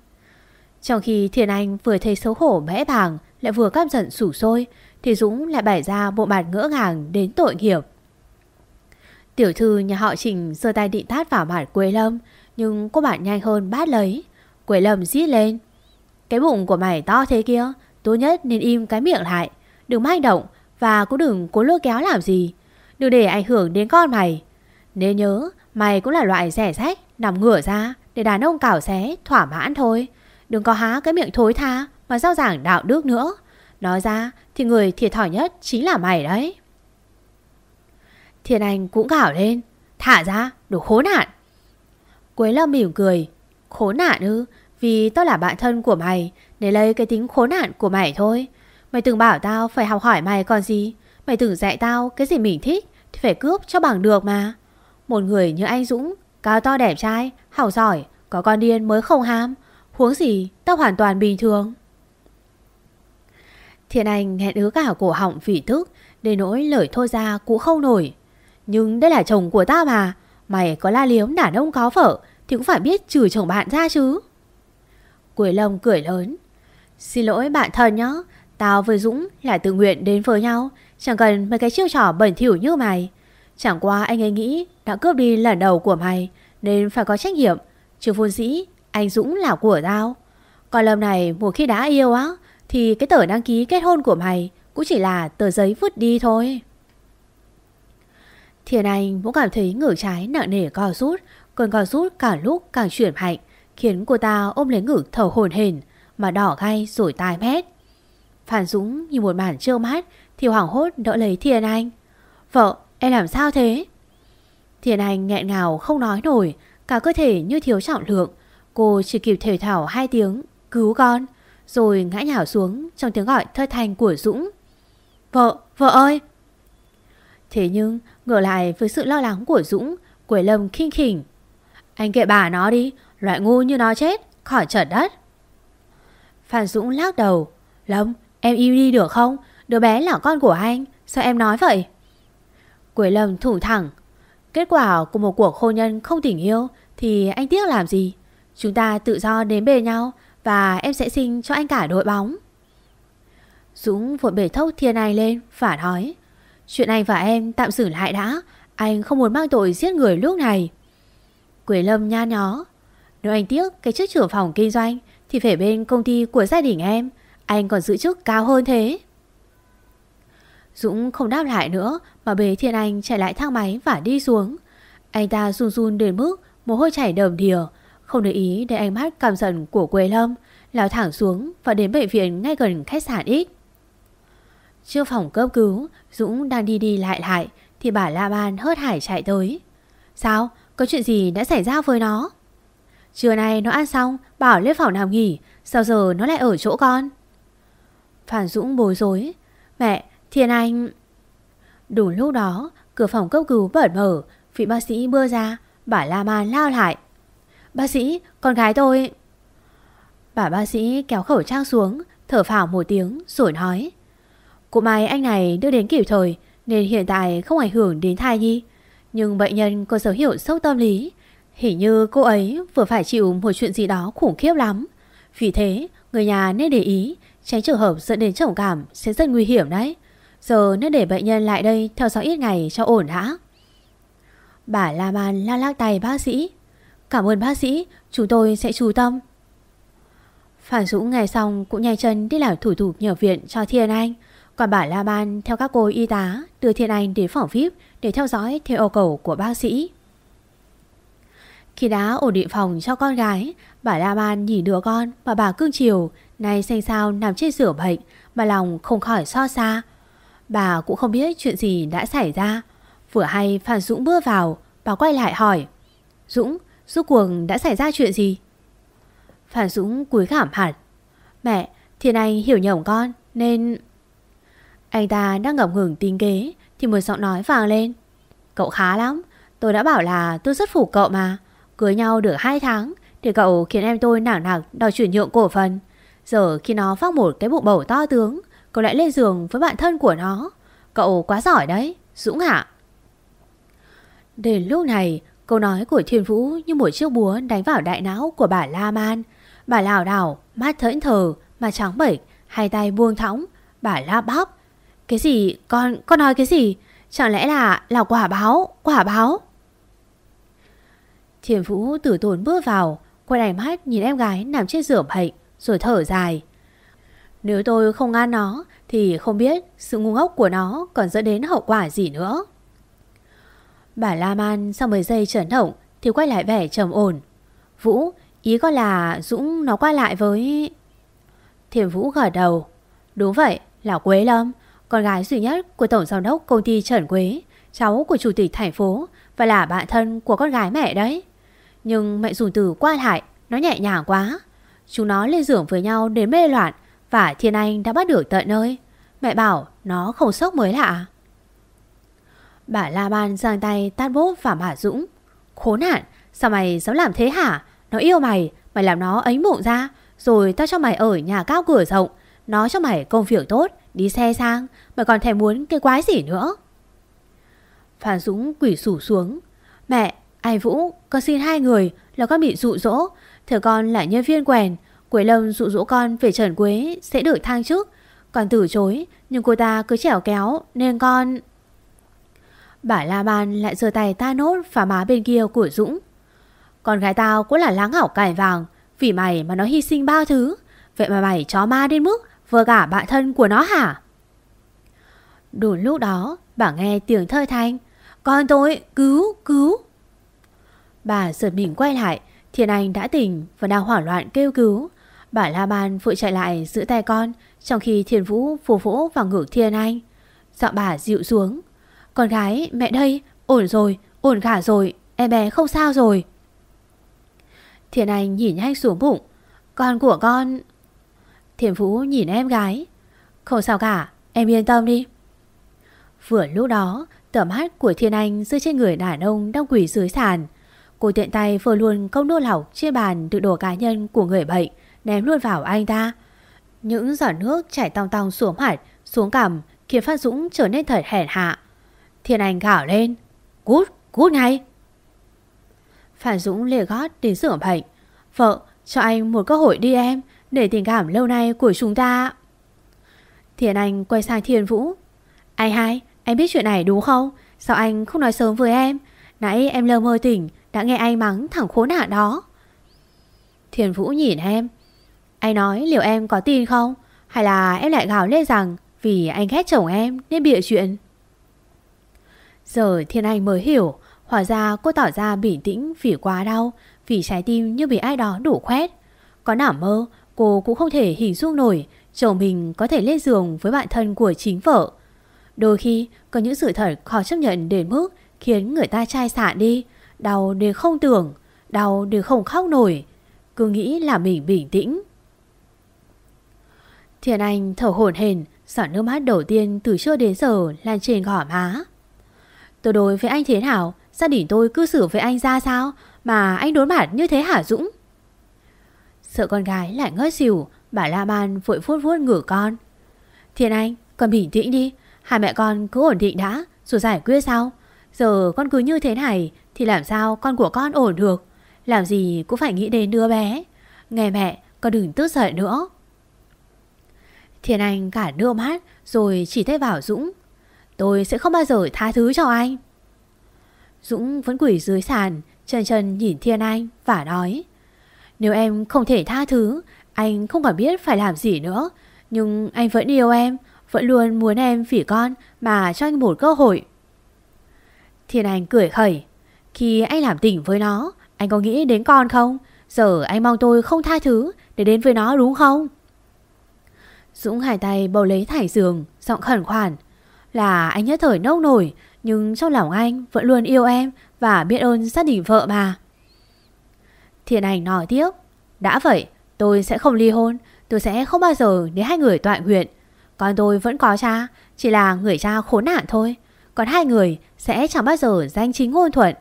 Trong khi Thiên Anh vừa thấy xấu hổ bẽ bàng lại vừa căm giận sủ sôi thì Dũng lại bày ra bộ mặt ngỡ ngàng đến tội nghiệp. Tiểu thư nhà họ Trình giơ tay định tát vào mặt Quế Lâm nhưng cô bạn nhanh hơn bát lấy. Quế Lâm rít lên. Cái bụng của mày to thế kia, tốt nhất nên im cái miệng lại. Đừng manh động và cũng đừng cố lôi kéo làm gì. Đừng để ảnh hưởng đến con mày. Nên nhớ, mày cũng là loại rẻ rách, nằm ngửa ra để đàn ông cào xé, thỏa mãn thôi. Đừng có há cái miệng thối tha mà giao giảng đạo đức nữa. Nói ra thì người thiệt thòi nhất chính là mày đấy. Thiên Anh cũng gào lên. Thả ra, đồ khốn nạn. Quế Lâm mỉm cười. Khốn nạn ư? Vì tao là bạn thân của mày Để lấy cái tính khốn nạn của mày thôi. Mày từng bảo tao phải học hỏi mày còn gì? Mày từng dạy tao cái gì mình thích Thì phải cướp cho bằng được mà. Một người như anh Dũng Cao to đẹp trai, học giỏi Có con điên mới không ham. Huống gì tao hoàn toàn bình thường. Thiên Anh nghẹn ứ cả cổ họng vì thức Để nỗi lời thôi ra cũng không nổi. Nhưng đây là chồng của tao mà Mày có la liếm đàn ông có vợ Thì cũng phải biết trừ chồng bạn ra chứ. Quỷ Lâm cười lớn. Xin lỗi bạn thân nhá, Tao với Dũng lại tự nguyện đến với nhau, Chẳng cần mấy cái chiêu trò bẩn thỉu như mày. Chẳng qua anh ấy nghĩ Đã cướp đi lần đầu của mày, Nên phải có trách nhiệm. Chứ vô dĩ anh Dũng là của tao. Còn lần này một khi đã yêu á, Thì cái tờ đăng ký kết hôn của mày Cũng chỉ là tờ giấy vứt đi thôi. Thiền Anh cũng cảm thấy ngửa trái nặng nề co rút, cơn co rút cả lúc càng chuyển mạnh. Khiến cô ta ôm lấy ngực thở hồn hển Mà đỏ gai rồi tai mét. Phản Dũng như một bản trơ mát Thì hoảng hốt đỡ lấy Thiên Anh. Vợ em làm sao thế? Thiên Anh nghẹn ngào không nói nổi Cả cơ thể như thiếu trọng lượng. Cô chỉ kịp thể thảo hai tiếng Cứu con Rồi ngã nhào xuống trong tiếng gọi thơ thành của Dũng. Vợ, vợ ơi! Thế nhưng ngược lại với sự lo lắng của Dũng Quỷ Lâm khinh khỉnh. Anh kệ bà nó đi Loại ngu như nó chết, Khỏi trở đất. Phan Dũng lắc đầu. Lâm, em im đi được không? Đứa bé là con của anh, Sao em nói vậy? Quế Lâm thủ thẳng. Kết quả của một cuộc hôn nhân không tình yêu Thì anh tiếc làm gì? Chúng ta tự do đến bề nhau Và em sẽ sinh cho anh cả đội bóng. Dũng vội bể thốc thiên anh lên Và nói. Chuyện anh và em tạm xử lại đã, Anh không muốn mang tội giết người lúc này. Quế Lâm nha nhó nếu anh tiếc cái chức trưởng phòng kinh doanh, Thì phải bên công ty của gia đình em. Anh còn giữ chức cao hơn thế. Dũng không đáp lại nữa, Mà bế Thiên Anh chạy lại thang máy và đi xuống. Anh ta run run đến mức Mồ hôi chảy đầm đìa. Không để ý đến ánh mắt cảm giận của Quế Lâm, Lao thẳng xuống và đến bệnh viện ngay gần khách sạn ít Trước phòng cấp cứu, Dũng đang đi đi lại lại, Thì bà La Ban hớt hải chạy tới. Sao? Có chuyện gì đã xảy ra với nó? Trưa nay nó ăn xong, Bảo lên phòng nằm nghỉ, Sao giờ nó lại ở chỗ con? Phản Dũng bối rối. Mẹ, Thiên Anh. Đủ lúc đó, Cửa phòng cấp cứu bật mở, Vị bác sĩ bưa ra Bà La Man lao lại. Bác sĩ, con gái tôi. Bà bác sĩ kéo khẩu trang xuống, Thở phào một tiếng, rồi nói. Cụ mai, anh này đưa đến kịp thời, Nên hiện tại không ảnh hưởng đến thai nhi. Nhưng bệnh nhân có dấu hiệu sốc tâm lý Hình như cô ấy vừa phải chịu một chuyện gì đó khủng khiếp lắm. Vì thế, người nhà nên để ý, tránh trường hợp dẫn đến trầm cảm sẽ rất nguy hiểm đấy. Giờ nên để bệnh nhân lại đây theo dõi ít ngày cho ổn đã. Bà La Man la lắc tay bác sĩ. Cảm ơn bác sĩ, chúng tôi sẽ chú tâm. Phản Dũng ngày xong cũng nhanh chân đi làm thủ tục nhập viện cho Thiên Anh. Còn bà La Man theo các cô y tá đưa Thiên Anh đến phòng VIP để theo dõi theo yêu cầu của bác sĩ. Khi đã ổn định phòng cho con gái, bà La Man nhìn đứa con mà bà cưng chiều, nay xanh sao nằm trên giường bệnh, mà lòng không khỏi so xa. Bà cũng không biết chuyện gì đã xảy ra. Vừa hay Phan Dũng bước vào, bà quay lại hỏi. Dũng, rốt cuộc đã xảy ra chuyện gì? Phan Dũng cúi khảm hẳn. Mẹ, Thiên Anh hiểu nhầm con, nên... Anh ta đang ngập ngừng tính kế, thì một giọng nói vàng lên. Cậu khá lắm, tôi đã bảo là tôi rất phủ cậu mà. Cưới nhau được 2 tháng Thì cậu khiến em tôi nặng nạc đòi chuyển nhượng cổ phần. Giờ khi nó phát một cái bụng bầu to tướng Cậu lại lên giường với bạn thân của nó. Cậu quá giỏi đấy Dũng hả Đến lúc này Câu nói của Thiên Vũ như một chiếc búa đánh vào đại não của bà La Man. Bà lảo đảo, mắt thẫn thờ, mà trắng bệch, Hai tay buông thõng. Bà la bắp Cái gì? Con con nói cái gì? Chẳng lẽ là là quả báo Quả báo? Thiền Vũ tử tốn bước vào, Quay ánh mắt nhìn em gái nằm trên giường bệnh, Rồi thở dài. Nếu tôi không ngăn nó, Thì không biết sự ngu ngốc của nó Còn dẫn đến hậu quả gì nữa. Bà La Man sau 10 giây chấn động Thì quay lại vẻ trầm ổn. Vũ, ý có là Dũng nó quay lại với Thiền Vũ gật đầu. Đúng vậy, là Quế Lâm, Con gái duy nhất của Tổng Giám đốc công ty Trần Quế, Cháu của Chủ tịch thành phố Và là bạn thân của con gái mẹ đấy. Nhưng mẹ dùng từ qua lại Nó nhẹ nhàng quá. Chúng nó lên giường với nhau đến mê loạn Và Thiên Anh đã bắt được tận nơi. Mẹ bảo nó không sốc mới lạ. Bà La Ban giang tay tát bốp vào bà Dũng. Khốn nạn Sao mày dám làm thế hả? Nó yêu mày Mày làm nó ấy mụn ra. Rồi tao cho mày ở nhà cao cửa rộng. Nó cho mày công việc tốt Đi xe sang. Mày còn thèm muốn cái quái gì nữa? Phan Dũng quỷ sủ xuống. Mẹ, ai Vũ, con xin hai người là con bị dụ dỗ. Thưa con là nhân viên quèn. Quế Lâm dụ dỗ con về Trần Quế sẽ được thăng chức còn từ chối Nhưng cô ta cứ trèo kéo Nên con... Bà La Ban lại giơ tay ta nốt phá má bên kia của Dũng. Con gái tao cũng là láng hảo cải vàng Vì mày mà nó hy sinh bao thứ. Vậy mà mày chó ma đến mức Vừa cả bạn thân của nó hả? Đủ lúc đó Bà nghe tiếng thơ thanh. Con tôi cứu cứu. Bà giật mình quay lại, Thiên Anh đã tỉnh và đang hoảng loạn kêu cứu. Bà La Ban vội chạy lại giữ tay con, Trong khi Thiên Vũ phù vỗ vào ngực Thiên Anh. Giọng bà dịu xuống, Con gái, mẹ đây, Ổn rồi, ổn cả rồi, Em bé không sao rồi. Thiên Anh nhìn nhanh xuống bụng, Con của con. Thiên Vũ nhìn em gái, Không sao cả, em yên tâm đi. Vừa lúc đó, Tầm mắt của Thiên Anh rơi trên người đàn ông đang quỷ dưới sàn. Cô tiện tay vừa luôn công nô lọc trên bàn tự đồ cá nhân của người bệnh ném luôn vào anh ta. Những giọt nước chảy tòng tòng xuống mặt, xuống cằm khiến Phan Dũng trở nên thật hèn hạ. Thiên Anh gào lên. Cút, cút ngay. Phan Dũng lê gót đến giường bệnh. Vợ, cho anh một cơ hội đi em, để tình cảm lâu nay của chúng ta. Thiên Anh quay sang Thiên Vũ. Anh hai, em biết chuyện này đúng không? Sao anh không nói sớm với em? Nãy em lơ mơ tỉnh, đã nghe anh mắng thằng khốn nạn đó. Thiên Vũ nhìn em. Anh nói liệu em có tin không? Hay là em lại gào lên rằng vì anh ghét chồng em nên bịa chuyện? Giờ Thiên Anh mới hiểu, hóa ra cô tỏ ra bình tĩnh vì quá đau, vì trái tim như bị ai đó đủ khoét. Có nảm mơ, cô cũng không thể hình dung nổi chồng mình có thể lên giường với bạn thân của chính vợ. Đôi khi có những sự thật khó chấp nhận đến mức khiến người ta chai xạ đi, đau đến không tưởng, đau đến không khóc nổi. Cứ nghĩ là mình bình tĩnh. Thiền Anh thở hổn hển, giọt nước mắt đầu tiên từ trước đến giờ lan trên gò má. Tôi đối với anh thế nào, gia đình tôi cư xử với anh ra sao mà anh đối mặt như thế hả Dũng? Sợ con gái lại ngớt xỉu, bà La Man vội vuốt vuốt ngửa con. Thiên Anh, con bình tĩnh đi, hai mẹ con cứ ổn định đã, rồi giải quyết sau. Giờ con cứ như thế này thì làm sao con của con ổn được? Làm gì cũng phải nghĩ đến đứa bé. Nghe mẹ, con đừng tức giận nữa. Thiên Anh cả đưa mắt Rồi chỉ tay vào Dũng. Tôi sẽ không bao giờ tha thứ cho anh. Dũng vẫn quỷ dưới sàn, Chân chân nhìn Thiên Anh Và nói, Nếu em không thể tha thứ, Anh không còn biết phải làm gì nữa. Nhưng anh vẫn yêu em, Vẫn luôn muốn em vì con Mà cho anh một cơ hội. Thiên Anh cười khẩy. Khi anh làm tỉnh với nó, Anh có nghĩ đến con không? Giờ anh mong tôi không tha thứ Để đến với nó đúng không? Dũng hai tay bầu lấy thải giường, Giọng khẩn khoản. Là anh nhất thời nốc nổi, Nhưng trong lòng anh vẫn luôn yêu em Và biết ơn gia đình vợ mà. Thiện Anh nói tiếp, Đã vậy, tôi sẽ không ly hôn, Tôi sẽ không bao giờ để hai người tọa nguyện. Con tôi vẫn có cha, Chỉ là người cha khốn nạn thôi. Còn hai người sẽ chẳng bao giờ danh chính ngôn thuận.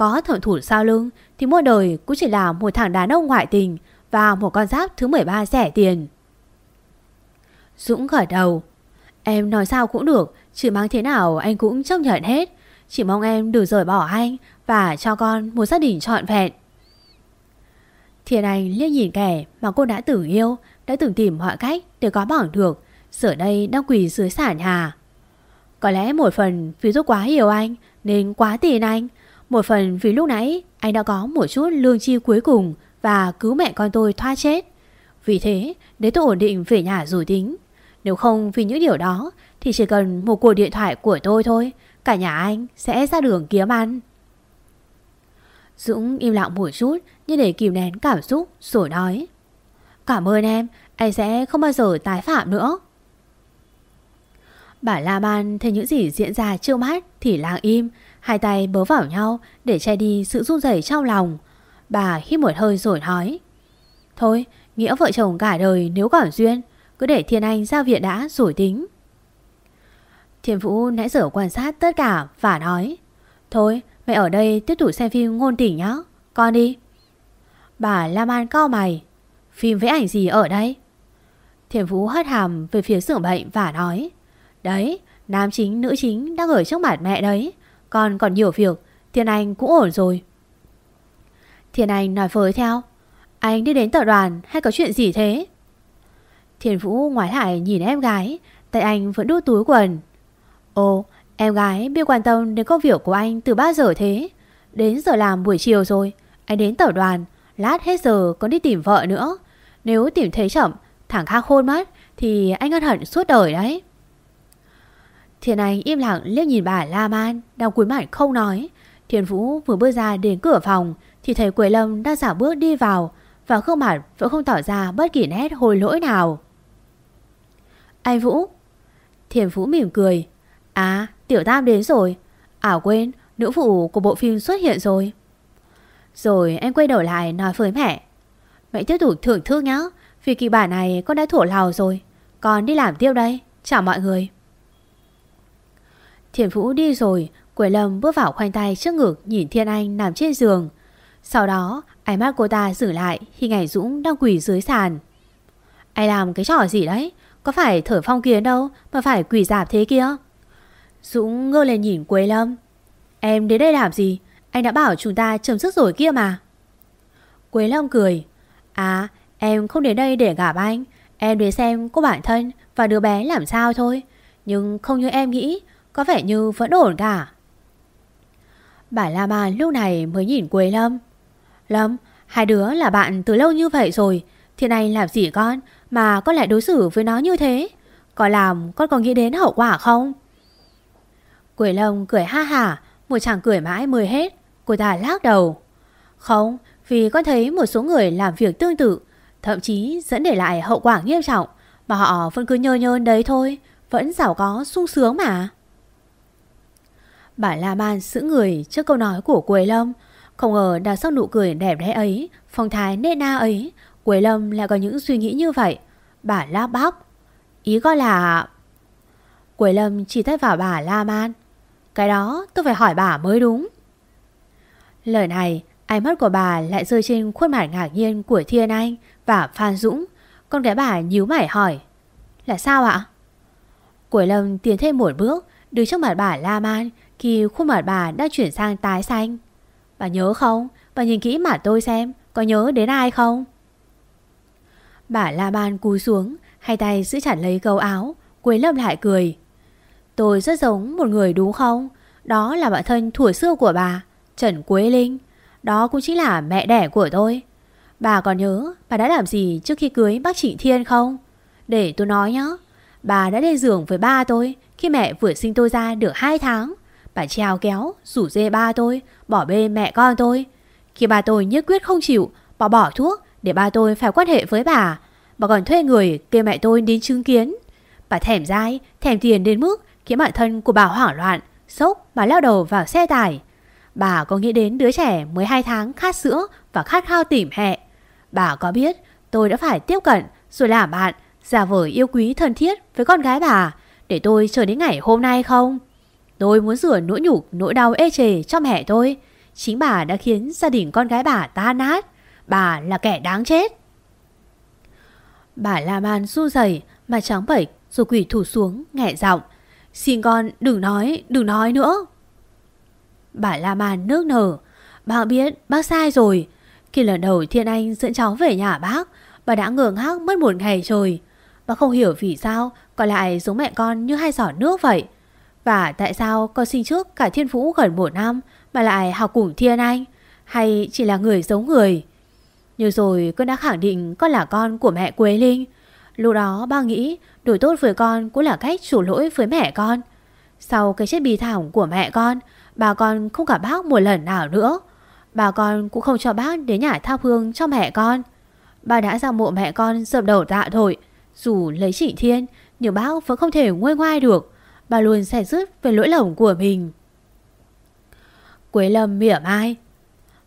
Có thợ thủ sau lưng thì mua đời cũng chỉ là một thằng đàn ông ngoại tình và một con giáp thứ 13 rẻ tiền. Dũng gật đầu. Em nói sao cũng được, chỉ mang thế nào anh cũng chấp nhận hết. Chỉ mong em đừng rời bỏ anh và cho con một gia đình trọn vẹn. Thiên Anh liếc nhìn kẻ mà cô đã tử yêu đã từng tìm mọi cách để có bằng được, giờ đây đang quỳ dưới sản nhà. Có lẽ một phần vì tôi quá hiểu anh nên quá tiền anh. Một phần vì lúc nãy anh đã có một chút lương chi cuối cùng và cứu mẹ con tôi thoát chết. Vì thế, để tôi ổn định về nhà rồi tính. Nếu không vì những điều đó thì chỉ cần một cuộc điện thoại của tôi thôi, cả nhà anh sẽ ra đường kiếm ăn. Dũng im lặng một chút như để kìm nén cảm xúc rồi nói. Cảm ơn em, anh sẽ không bao giờ tái phạm nữa. Bà La Ban thấy những gì diễn ra trước mắt thì lặng im, hai tay bớ vào nhau để che đi sự run rẩy trong lòng. Bà hít một hơi rồi nói. Thôi, nghĩa vợ chồng cả đời nếu còn duyên, cứ để Thiên Anh ra viện đã rồi tính. Thiên Vũ nãy giờ quan sát tất cả và nói. Thôi, mẹ ở đây tiếp tục xem phim ngôn tình nhá, con đi. Bà Lam An cao mày. Phim vẽ ảnh gì ở đây? Thiền Vũ hất hàm về phía giường bệnh và nói. Đấy, nam chính, nữ chính đang ở trước mặt mẹ đấy. Con còn nhiều việc, Thiên Anh cũng ổn rồi. Thiên Anh nói với theo. Anh đi đến tập đoàn hay có chuyện gì thế? Thiên Vũ ngoái lại nhìn em gái, tay anh vẫn đút túi quần. Ồ, em gái biết quan tâm đến công việc của anh từ bao giờ thế? Đến giờ làm buổi chiều rồi, anh đến tập đoàn, lát hết giờ còn đi tìm vợ nữa. Nếu tìm thấy chậm, thẳng khác khôn mất thì anh ân hận suốt đời đấy. Thiên Anh im lặng liếc nhìn bà La Man, đang cúi mặt không nói. Thiên Vũ vừa bước ra đến cửa phòng, thì thấy Quế Lâm đang giả bước đi vào và gương mặt vẫn không tỏ ra bất kỳ nét hối lỗi nào. Anh Vũ, Thiên Vũ mỉm cười. À Tiểu Tam đến rồi. À quên, nữ phụ của bộ phim xuất hiện rồi. Rồi em quay đầu lại nói với mẹ. Mẹ tiếp tục thưởng thức nhá, Vì kỳ bản này con đã thổ lào rồi. Con đi làm tiếp đây, Chào mọi người. Thiền Vũ đi rồi, Quế Lâm bước vào khoanh tay trước ngực Nhìn Thiên Anh nằm trên giường. Sau đó, ánh mắt cô ta giữ lại Khi ảnh Dũng đang quỳ dưới sàn. Anh làm cái trò gì đấy? Có phải thở phong kiến đâu Mà phải quỳ dạp thế kia? Dũng ngơ lên nhìn Quế Lâm. Em đến đây làm gì? Anh đã bảo chúng ta chấm dứt rồi kia mà. Quế Lâm cười. À em không đến đây để gặp anh. Em đến xem cô bản thân Và đứa bé làm sao thôi. Nhưng không như em nghĩ có vẻ như vẫn ổn cả. Bà La Man lúc này mới nhìn Quế Lâm. Lâm, Hai đứa là bạn từ lâu như vậy rồi, thì này làm gì con Mà con lại đối xử với nó như thế? Con làm con còn nghĩ đến hậu quả không? Quế Lâm cười ha hả Một chàng cười mãi mười hết, Cô ta lắc đầu. Không, vì con thấy một số người làm việc tương tự, Thậm chí dẫn để lại hậu quả nghiêm trọng, Mà họ vẫn cứ nhơ nhơn đấy thôi, Vẫn giàu có sung sướng mà. Bà La Man giữ người trước câu nói của Quế Lâm Không ngờ đằng sau nụ cười đẹp đẽ ấy Phong thái nết na ấy Quế Lâm lại có những suy nghĩ như vậy Bà la bóc Ý gọi là Quế Lâm chỉ tay vào bà La Man Cái đó tôi phải hỏi bà mới đúng Lời này Ánh mắt của bà lại rơi trên khuôn mặt ngạc nhiên của Thiên Anh và Phan Dũng. Con gái bà nhíu mày hỏi. Là sao ạ? Quế Lâm tiến thêm một bước, đứng trước mặt bà La Man, khi khuôn mặt bà đã chuyển sang tái xanh. Bà nhớ không? Bà nhìn kỹ mặt tôi xem, có nhớ đến ai không? Bà La Ban cúi xuống, hai tay giữ chặt lấy gấu áo, Quế Lâm lại cười. Tôi rất giống một người đúng không? Đó là bạn thân thuở xưa của bà, Trần Quế Linh. Đó cũng chính là mẹ đẻ của tôi. Bà còn nhớ bà đã làm gì trước khi cưới bác Trịnh Thiên không? Để tôi nói nhé. Bà đã lên giường với ba tôi khi mẹ vừa sinh tôi ra được 2 tháng và treo kéo, rủ dê ba tôi, bỏ bê mẹ con tôi. Khi bà tôi nhất quyết không chịu, bỏ bỏ thuốc để ba tôi phải quan hệ với bà. Bà còn thuê người kêu mẹ tôi đến chứng kiến. Bà thèm dai, thèm tiền đến mức khiến bản thân của bà hoảng loạn, sốc bà lao đầu vào xe tải. Bà có nghĩ đến đứa trẻ 12 tháng khát sữa và khát khao tìm hẹ. Bà có biết tôi đã phải tiếp cận rồi làm bạn, giả vờ yêu quý thân thiết với con gái bà để tôi chờ đến ngày hôm nay không? Tôi muốn rửa nỗi nhục, nỗi đau ê chề cho mẹ tôi. Chính bà đã khiến gia đình con gái bà tan nát. Bà là kẻ đáng chết. Bà La Man su dày, mà trắng bẩy rồi quỷ thủ xuống, nghẹ giọng. Xin con đừng nói, đừng nói nữa. Bà La Man nước nở. Bác biết bác sai rồi. Khi lần đầu Thiên Anh dẫn cháu về nhà bác, Bà đã ngờ ngác mất một ngày rồi Bà không hiểu vì sao Còn lại giống mẹ con như hai giỏ nước vậy và tại sao con sinh trước cả thiên vũ gần một năm Mà lại học cùng thiên anh? Hay chỉ là người giống người? Như rồi, con đã khẳng định con là con của mẹ Quế Linh. Lúc đó ba nghĩ đổi tốt với con cũng là cách chủ lỗi với mẹ con. Sau cái chết bi thảm của mẹ con, Bà con không gặp bác một lần nào nữa. Bà con cũng không cho bác đến nhà thắp hương cho mẹ con. Bà đã ra mộ mẹ con dập đầu tạ thôi Dù lấy chị Thiên, Nhưng bác vẫn không thể nguôi ngoai được. Bà luôn xẻ dứt về lỗi lầm của mình. Quế Lâm mỉa mai.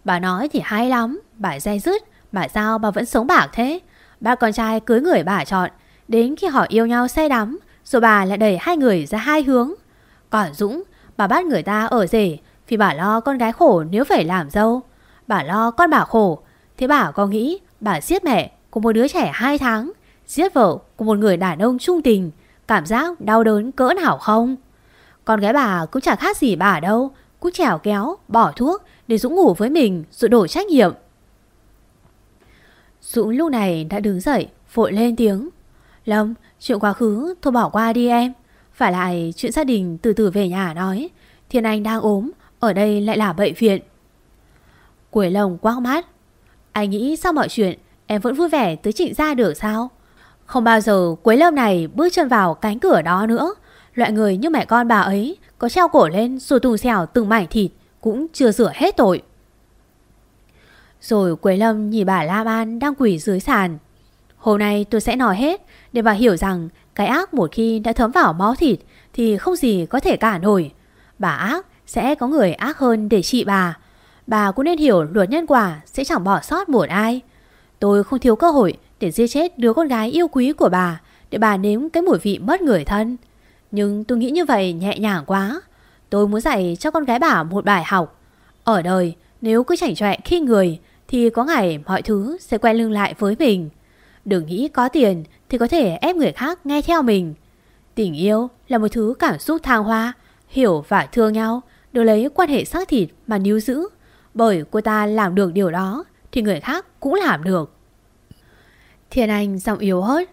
Bà nói thì hay lắm, Bà dây dứt bà sao bà vẫn sống bạc thế? Ba con trai cưới người bà chọn, Đến khi họ yêu nhau say đắm, Rồi bà lại đẩy hai người ra hai hướng. Còn Dũng, Bà bắt người ta ở rể Vì bà lo con gái khổ nếu phải làm dâu. Bà lo con bà khổ, Thế bà có nghĩ bà giết mẹ của một đứa trẻ hai tháng, Giết vợ của một người đàn ông trung tình Cảm giác đau đớn cỡ nào không? Con gái bà cũng chẳng khác gì bà đâu. Cứ trèo kéo, bỏ thuốc Để Dũng ngủ với mình rồi đổ trách nhiệm. Dũng lúc này đã đứng dậy Vội lên tiếng. Lâm, chuyện quá khứ thôi bỏ qua đi em. Phải lại chuyện gia đình từ từ về nhà nói. Thiên Anh đang ốm Ở đây lại là bệnh viện. Cuối lồng quang mát Anh nghĩ sao mọi chuyện Em vẫn vui vẻ tới trịnh ra được sao? Không bao giờ cuối Lâm này bước chân vào cánh cửa đó nữa. Loại người như mẹ con bà ấy Có treo cổ lên rồi tùng xẻo từng mảnh thịt Cũng chưa rửa hết tội. Rồi Quế Lâm nhìn bà Lam An đang quỷ dưới sàn. Hôm nay tôi sẽ nói hết Để bà hiểu rằng Cái ác một khi đã thấm vào máu thịt Thì không gì có thể cản nổi. Bà ác sẽ có người ác hơn để trị bà. Bà cũng nên hiểu luật nhân quả Sẽ chẳng bỏ sót một ai. Tôi không thiếu cơ hội để giết chết đứa con gái yêu quý của bà, Để bà nếm cái mùi vị mất người thân. Nhưng tôi nghĩ như vậy nhẹ nhàng quá. Tôi muốn dạy cho con gái bà một bài học. Ở đời, nếu cứ chảnh chọe khi người, Thì có ngày mọi thứ sẽ quay lưng lại với mình. Đừng nghĩ có tiền thì có thể ép người khác nghe theo mình. Tình yêu là một thứ cảm xúc thăng hoa, Hiểu và thương nhau Được lấy quan hệ xác thịt mà níu giữ. Bởi cô ta làm được điều đó, Thì người khác cũng làm được. Thiên Anh giọng yếu hớt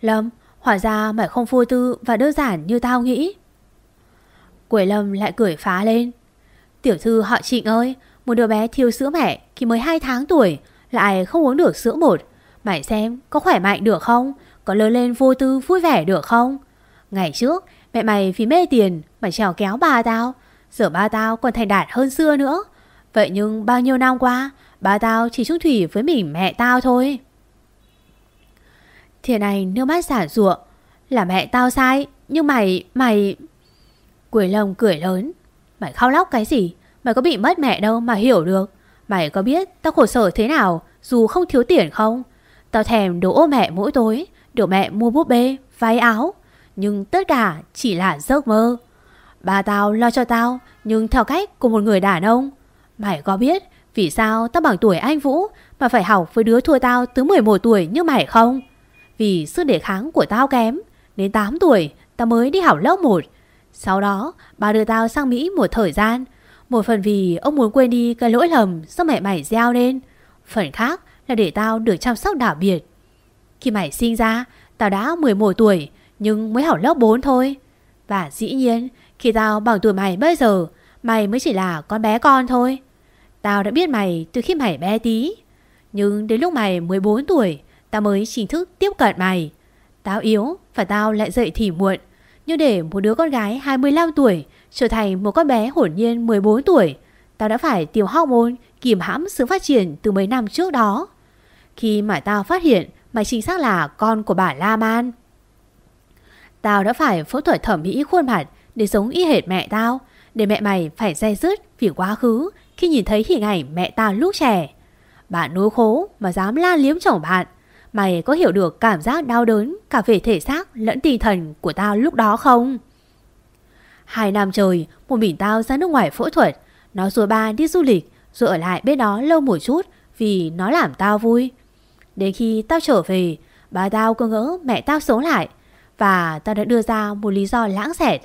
Lâm, hóa ra mày không vô tư và đơn giản như tao nghĩ. Quỷ Lâm lại cười phá lên. Tiểu thư họ trịnh ơi, một đứa bé thiếu sữa mẹ khi mới 2 tháng tuổi lại không uống được sữa một. Mày xem có khỏe mạnh được không? Có lớn lên vô tư vui vẻ được không? Ngày trước mẹ mày vì mê tiền mà trèo kéo ba tao. Giờ ba tao còn thành đạt hơn xưa nữa. Vậy nhưng bao nhiêu năm qua ba tao chỉ chung thủy với mình mẹ tao thôi. Thiên Anh nước mắt giả ruộng Là mẹ tao sai Nhưng mày, mày Quỷ lông cười lớn. Mày khao lóc cái gì? Mày có bị mất mẹ đâu mà hiểu được. Mày có biết tao khổ sở thế nào Dù không thiếu tiền không? Tao thèm đồ ô mẹ mỗi tối Được mẹ mua búp bê, váy áo. Nhưng tất cả chỉ là giấc mơ. Ba tao lo cho tao Nhưng theo cách của một người đàn ông. Mày có biết vì sao tao bằng tuổi anh Vũ Mà phải học với đứa thua tao từ 11 tuổi như mày không? Vì sức đề kháng của tao kém. Đến 8 tuổi, tao mới đi học lớp 1 Sau đó bà đưa tao sang Mỹ một thời gian. Một phần vì ông muốn quên đi cái lỗi lầm do mẹ mày gieo lên. Phần khác là để tao được chăm sóc đặc biệt. Khi mày sinh ra, Tao đã 11 tuổi, Nhưng mới học lớp 4 thôi. Và dĩ nhiên, Khi tao bằng tuổi mày bây giờ, Mày mới chỉ là con bé con thôi. Tao đã biết mày từ khi mày bé tí. Nhưng đến lúc mày 14 tuổi Tao mới chính thức tiếp cận mày. Tao yếu và tao lại dậy thì muộn. Nhưng để một đứa con gái 25 tuổi Trở thành một con bé hồn nhiên 14 tuổi, Tao đã phải tiêu hormone Kìm hãm sự phát triển từ mấy năm trước đó. Khi mà tao phát hiện Mày chính xác là con của bà La Man, Tao đã phải phẫu thuật thẩm mỹ khuôn mặt Để giống y hệt mẹ tao, Để mẹ mày phải dây dứt vì quá khứ Khi nhìn thấy hình ảnh mẹ tao lúc trẻ. Bạn nối khố mà dám la liếm chồng bạn Mày có hiểu được cảm giác đau đớn cả về thể xác lẫn tinh thần của tao lúc đó không? Hai năm trời, một mình tao ra nước ngoài phẫu thuật. Nó rồi ba đi du lịch, rồi ở lại bên đó lâu một chút vì nó làm tao vui. Đến khi tao trở về, ba tao cứ ngỡ mẹ tao sống lại. Và tao đã đưa ra một lý do lãng xẹt.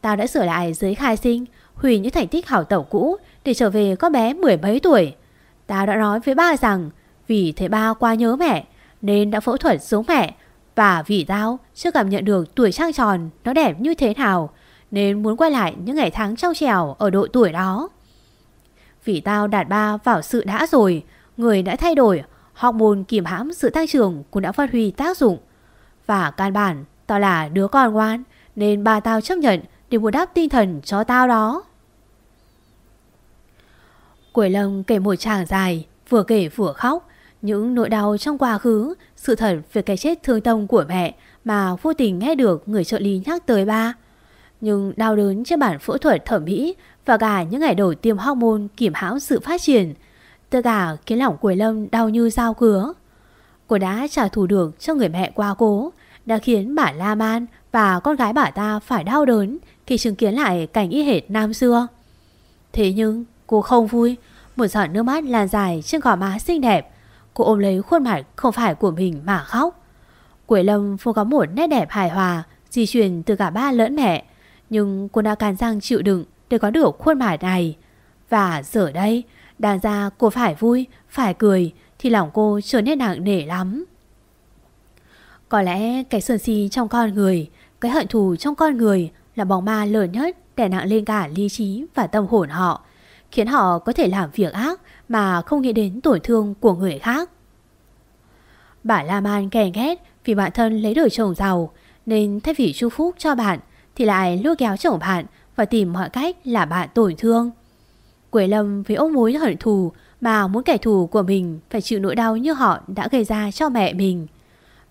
Tao đã sửa lại giấy khai sinh, hủy những thành tích hảo tẩu cũ để trở về con bé mười mấy tuổi. Tao đã nói với ba rằng vì thấy ba qua nhớ mẹ nên đã phẫu thuật giống mẹ. Và vì tao chưa cảm nhận được tuổi trang tròn nó đẹp như thế nào nên muốn quay lại những ngày tháng trong trèo ở độ tuổi đó. Vì tao đạt ba vào sự đã rồi, người đã thay đổi, hormone kìm hãm sự tăng trưởng cũng đã phát huy tác dụng. Và căn bản, tao là đứa con ngoan nên ba tao chấp nhận để bù đắp tinh thần cho tao đó. Quỷ Lâm kể một chàng dài, vừa kể vừa khóc, những nỗi đau trong quá khứ, sự thật về cái chết thương tâm của mẹ mà vô tình nghe được người trợ lý nhắc tới ba. Nhưng đau đớn trên bản phẫu thuật thẩm mỹ và cả những ngày đầu tiêm hormone kiểm hãm sự phát triển, tất cả khiến lòng của Lâm đau như dao cứa. Cô đã trả thù được cho người mẹ quá cố, đã khiến bà La Man và con gái bà ta phải đau đớn khi chứng kiến lại cảnh y hệt năm xưa. Thế nhưng cô không vui, một giọt nước mắt lan dài trên gò má xinh đẹp. Cô ôm lấy khuôn mặt không phải của mình mà khóc. Quế Lâm vô có một nét đẹp hài hòa di truyền từ cả ba lẫn mẹ. Nhưng cô đã càn răng chịu đựng để có được khuôn mặt này. Và giờ đây, đàn ra cô phải vui, phải cười thì lòng cô trở nên nặng nề lắm. Có lẽ cái sơn si trong con người, cái hận thù trong con người là bóng ma lớn nhất đè nặng lên cả lý trí và tâm hồn họ, khiến họ có thể làm việc ác mà không nghĩ đến tổn thương của người khác. Bà La Man kèn ghét vì bạn thân lấy đời chồng giàu, nên thay vì chu phúc cho bạn thì lại lôi kéo chồng bạn và tìm mọi cách là bạn tổn thương. Quế Lâm vì ôm mối hận thù mà muốn kẻ thù của mình phải chịu nỗi đau như họ đã gây ra cho mẹ mình.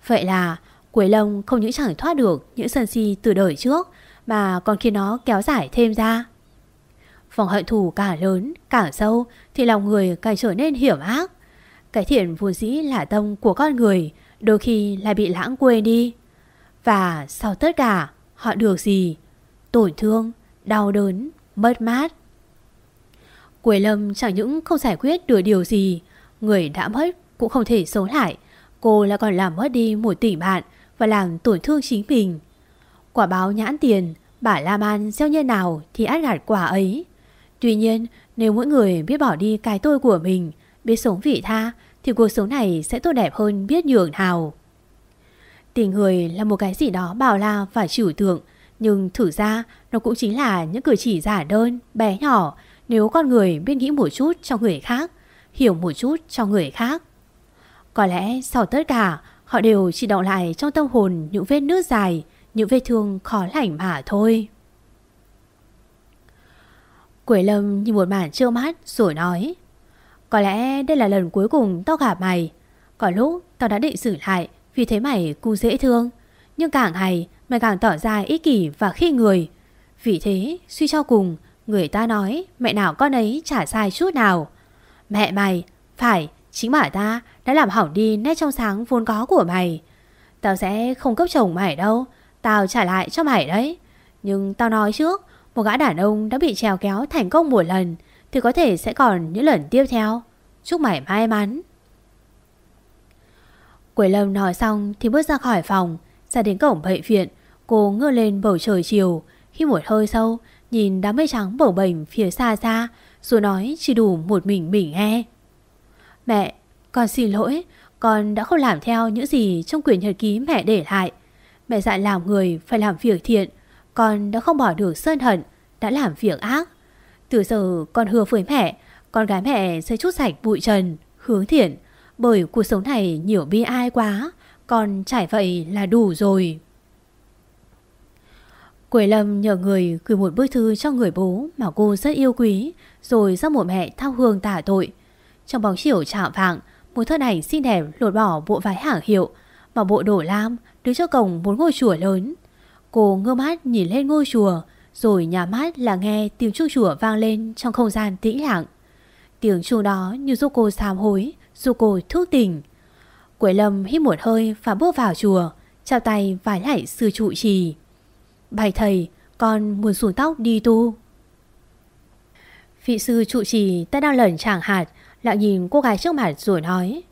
Vậy là Quế Lâm không những chẳng thoát được những sân si từ đời trước mà còn khiến nó kéo dài thêm ra. Vòng hận thù cả lớn, cả sâu thì lòng người càng trở nên hiểm ác. Cái thiện vốn dĩ là tâm của con người đôi khi lại bị lãng quên đi. Và sau tất cả họ được gì? Tổn thương, đau đớn, mất mát. Quế Lâm chẳng những không giải quyết được điều gì, người đã mất cũng không thể sống lại. Cô lại còn làm mất đi một tỷ bạn và làm tổn thương chính mình. Quả báo nhãn tiền, bà La Man gieo như nào thì át gạt quả ấy. Tuy nhiên, nếu mỗi người biết bỏ đi cái tôi của mình, biết sống vị tha, thì cuộc sống này sẽ tốt đẹp hơn biết nhường nào. Tình người là một cái gì đó bảo la và trừu tượng, nhưng thử ra nó cũng chính là những cử chỉ giả đơn, bé nhỏ nếu con người biết nghĩ một chút cho người khác, hiểu một chút cho người khác. Có lẽ sau tất cả, họ đều chỉ động lại trong tâm hồn những vết nước dài, những vết thương khó lành mà thôi. Quỷ Lâm như một màn trơ mắt rồi nói. Có lẽ đây là lần cuối cùng tao gặp mày. Có lúc tao đã định xử lại, Vì thế mày cu dễ thương. Nhưng càng ngày mày càng tỏ ra ích kỷ và khi người. Vì thế, suy cho cùng, Người ta nói mẹ nào con ấy chả sai chút nào. Mẹ mày, Phải, chính bà ta đã làm hỏng đi nét trong sáng vốn có của mày. Tao sẽ không cấp chồng mày đâu, Tao trả lại cho mày đấy. Nhưng tao nói trước một gã đàn ông đã bị trèo kéo thành công một lần thì có thể sẽ còn những lần tiếp theo. Chúc mày may mắn. Quỷ Lâm nói xong thì bước ra khỏi phòng, ra đến cổng bệnh viện, cô ngơ lên bầu trời chiều, khi một hơi sâu, nhìn đám mây trắng bầu bềnh phía xa xa, rồi nói chỉ đủ một mình mình nghe. Mẹ, con xin lỗi, con đã không làm theo những gì trong quyển nhật ký mẹ để lại. Mẹ dạy làm người phải làm việc thiện, con đã không bỏ được sơn hận, đã làm việc ác. Từ giờ con hứa với mẹ, con gái mẹ sẽ chút sạch bụi trần, hướng thiện. Bởi cuộc sống này nhiều bi ai quá, con trải vậy là đủ rồi. Quế Lâm nhờ người gửi một bức thư cho người bố mà cô rất yêu quý, rồi ra một mẹ thao hương tả tội. Trong bóng chiều chạm vạng, một thân ảnh xinh đẹp lột bỏ bộ váy hàng hiệu, mà bộ đổ lam đứng cho cổng một ngôi chùa lớn. Cô ngơ mắt nhìn lên ngôi chùa, Rồi nhà mắt là nghe tiếng chuông chùa vang lên Trong không gian tĩnh lặng. Tiếng chuông đó như giúp cô sám hối, Giúp cô thức tỉnh. Quế Lâm hít một hơi và bước vào chùa Chào tay vái lại sư trụ trì. Bài thầy, Con muốn xuống tóc đi tu. Vị sư trụ trì ta đang lẩn chẳng hạt, Lại nhìn cô gái trước mặt rồi nói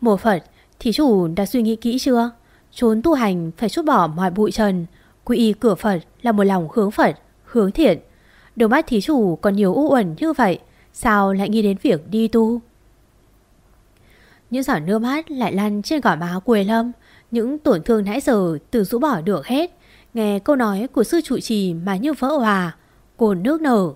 Một Phật, Thí chủ đã suy nghĩ kỹ chưa? Trốn tu hành phải chút bỏ mọi bụi trần Quy y cửa Phật là một lòng hướng Phật, hướng thiện. Đôi mắt thí chủ còn nhiều u uẩn như vậy, sao lại nghĩ đến việc đi tu? Những giọt nước mắt lại lăn trên gò má Quế Lâm. Những tổn thương nãy giờ từ rũ bỏ được hết. Nghe câu nói của sư trụ trì mà như vỡ hòa cồn nước nở.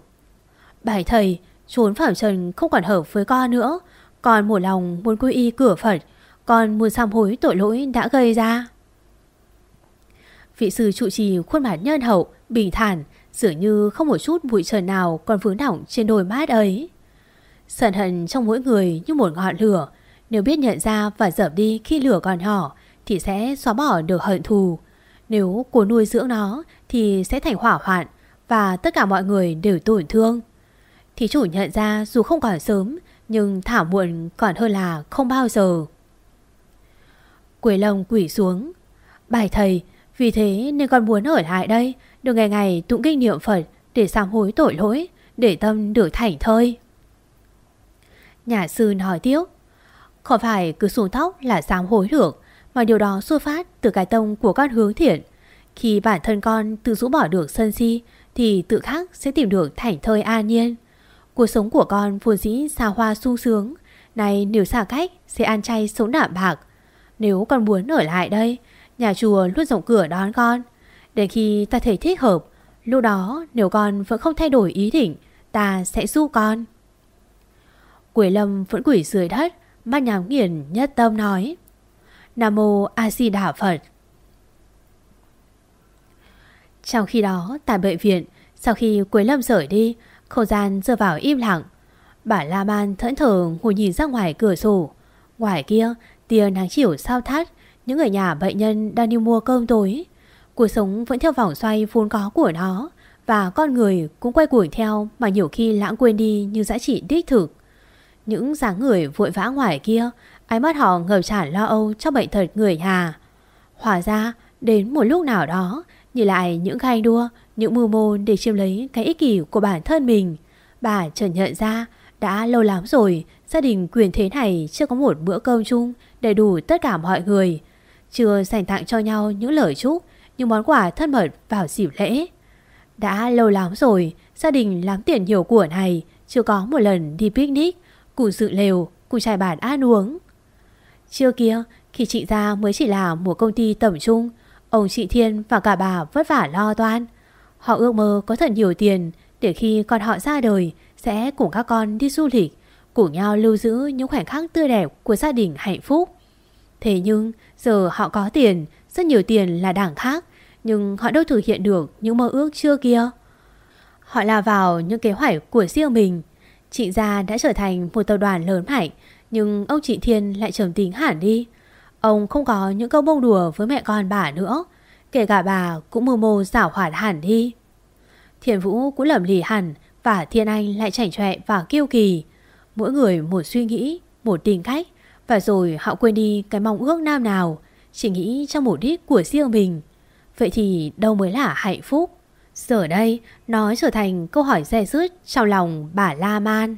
Bài thầy trốn phạm trần không còn hợp với con nữa. Còn một lòng muốn quy y cửa Phật còn muốn sám hối tội lỗi đã gây ra. Vị sư trụ trì khuôn mặt nhân hậu, Bình thản, Dường như không một chút bụi trần nào còn vướng đỏng trên đôi mắt ấy. Sần hận trong mỗi người như một ngọn lửa. Nếu biết nhận ra và dập đi khi lửa còn nhỏ, Thì sẽ xóa bỏ được hận thù. Nếu cố nuôi dưỡng nó, Thì sẽ thành hỏa hoạn Và tất cả mọi người đều tổn thương. Thì chủ nhận ra dù không còn sớm, Nhưng thả muộn còn hơn là không bao giờ. Quỷ lông quỷ xuống. Bài thầy vì thế, nên con muốn ở lại đây, Được ngày ngày tụng kinh niệm Phật Để sám hối tội lỗi, Để tâm được thảnh thơi. Nhà sư nói tiếp Không phải cứ xuống tóc là sám hối được, Mà điều đó xuất phát từ cái tông của con hướng thiện. Khi bản thân con tự rũ bỏ được sân si, Thì tự khắc sẽ tìm được thảnh thơi an nhiên. Cuộc sống của con vốn dĩ xa hoa sung sướng Này nếu xa cách sẽ ăn chay sống đạm bạc. Nếu con muốn ở lại đây Nhà chùa luôn rộng cửa đón con. Để khi ta thấy thích hợp, Lúc đó nếu con vẫn không thay đổi ý định, Ta sẽ giúp con. Quỷ lâm vẫn quỷ dưới đất, Mắt nhắm nghiền, nhất tâm nói, Nam mô A Di Đà Phật. Trong khi đó, tại bệnh viện, Sau khi Quế Lâm rời đi, Không gian rơi vào im lặng. Bà La Man thẫn thờ ngồi nhìn ra ngoài cửa sổ. Ngoài kia, tia nắng chiều sao thắt những người nhà bệnh nhân đang đi mua cơm tối. Cuộc sống vẫn theo vòng xoay vốn có của nó. Và con người cũng quay cuồng theo Mà nhiều khi lãng quên đi như giá trị đích thực. Những dáng người vội vã ngoài kia, Ánh mắt họ ngập tràn lo âu cho bệnh thật người nhà. Hòa ra, đến một lúc nào đó, Nhìn lại những ganh đua, Những mưu môn để chiếm lấy cái ích kỷ của bản thân mình, Bà chợt nhận ra Đã lâu lắm rồi Gia đình quyền thế này chưa có một bữa cơm chung Đầy đủ tất cả mọi người. Chưa dành tặng cho nhau những lời chúc Những món quà thân mật vào dịp lễ. Đã lâu lắm rồi Gia đình lắm tiền nhiều của này Chưa có một lần đi picnic Cùng dự lều, cùng trải bàn ăn uống. Chưa kia Khi chị ra mới chỉ là một công ty tầm trung Ông chị Thiên và cả bà vất vả lo toan. Họ ước mơ có thật nhiều tiền Để khi con họ ra đời Sẽ cùng các con đi du lịch Cùng nhau lưu giữ những khoảnh khắc tươi đẹp Của gia đình hạnh phúc. Thế nhưng giờ họ có tiền, Rất nhiều tiền là đảng khác, Nhưng họ đâu thực hiện được những mơ ước chưa kia. Họ là vào những kế hoạch của riêng mình. Chị Gia đã trở thành một tập đoàn lớn mạnh, Nhưng ông chị Thiên lại trầm tính hẳn đi. Ông không có những câu bông đùa với mẹ con bà nữa, Kể cả bà cũng mơ mô giả hoạt hẳn đi. Thiền Vũ cũng lầm lì hẳn Và Thiên Anh lại chảnh chọe và kiêu kỳ. Mỗi người một suy nghĩ, Một tính cách. Và rồi, họ quên đi cái mong ước nam nào, Chỉ nghĩ trong mục đích của riêng mình Vậy thì đâu mới là hạnh phúc Giờ đây, nó trở thành câu hỏi dè dứt trong lòng bà La Man.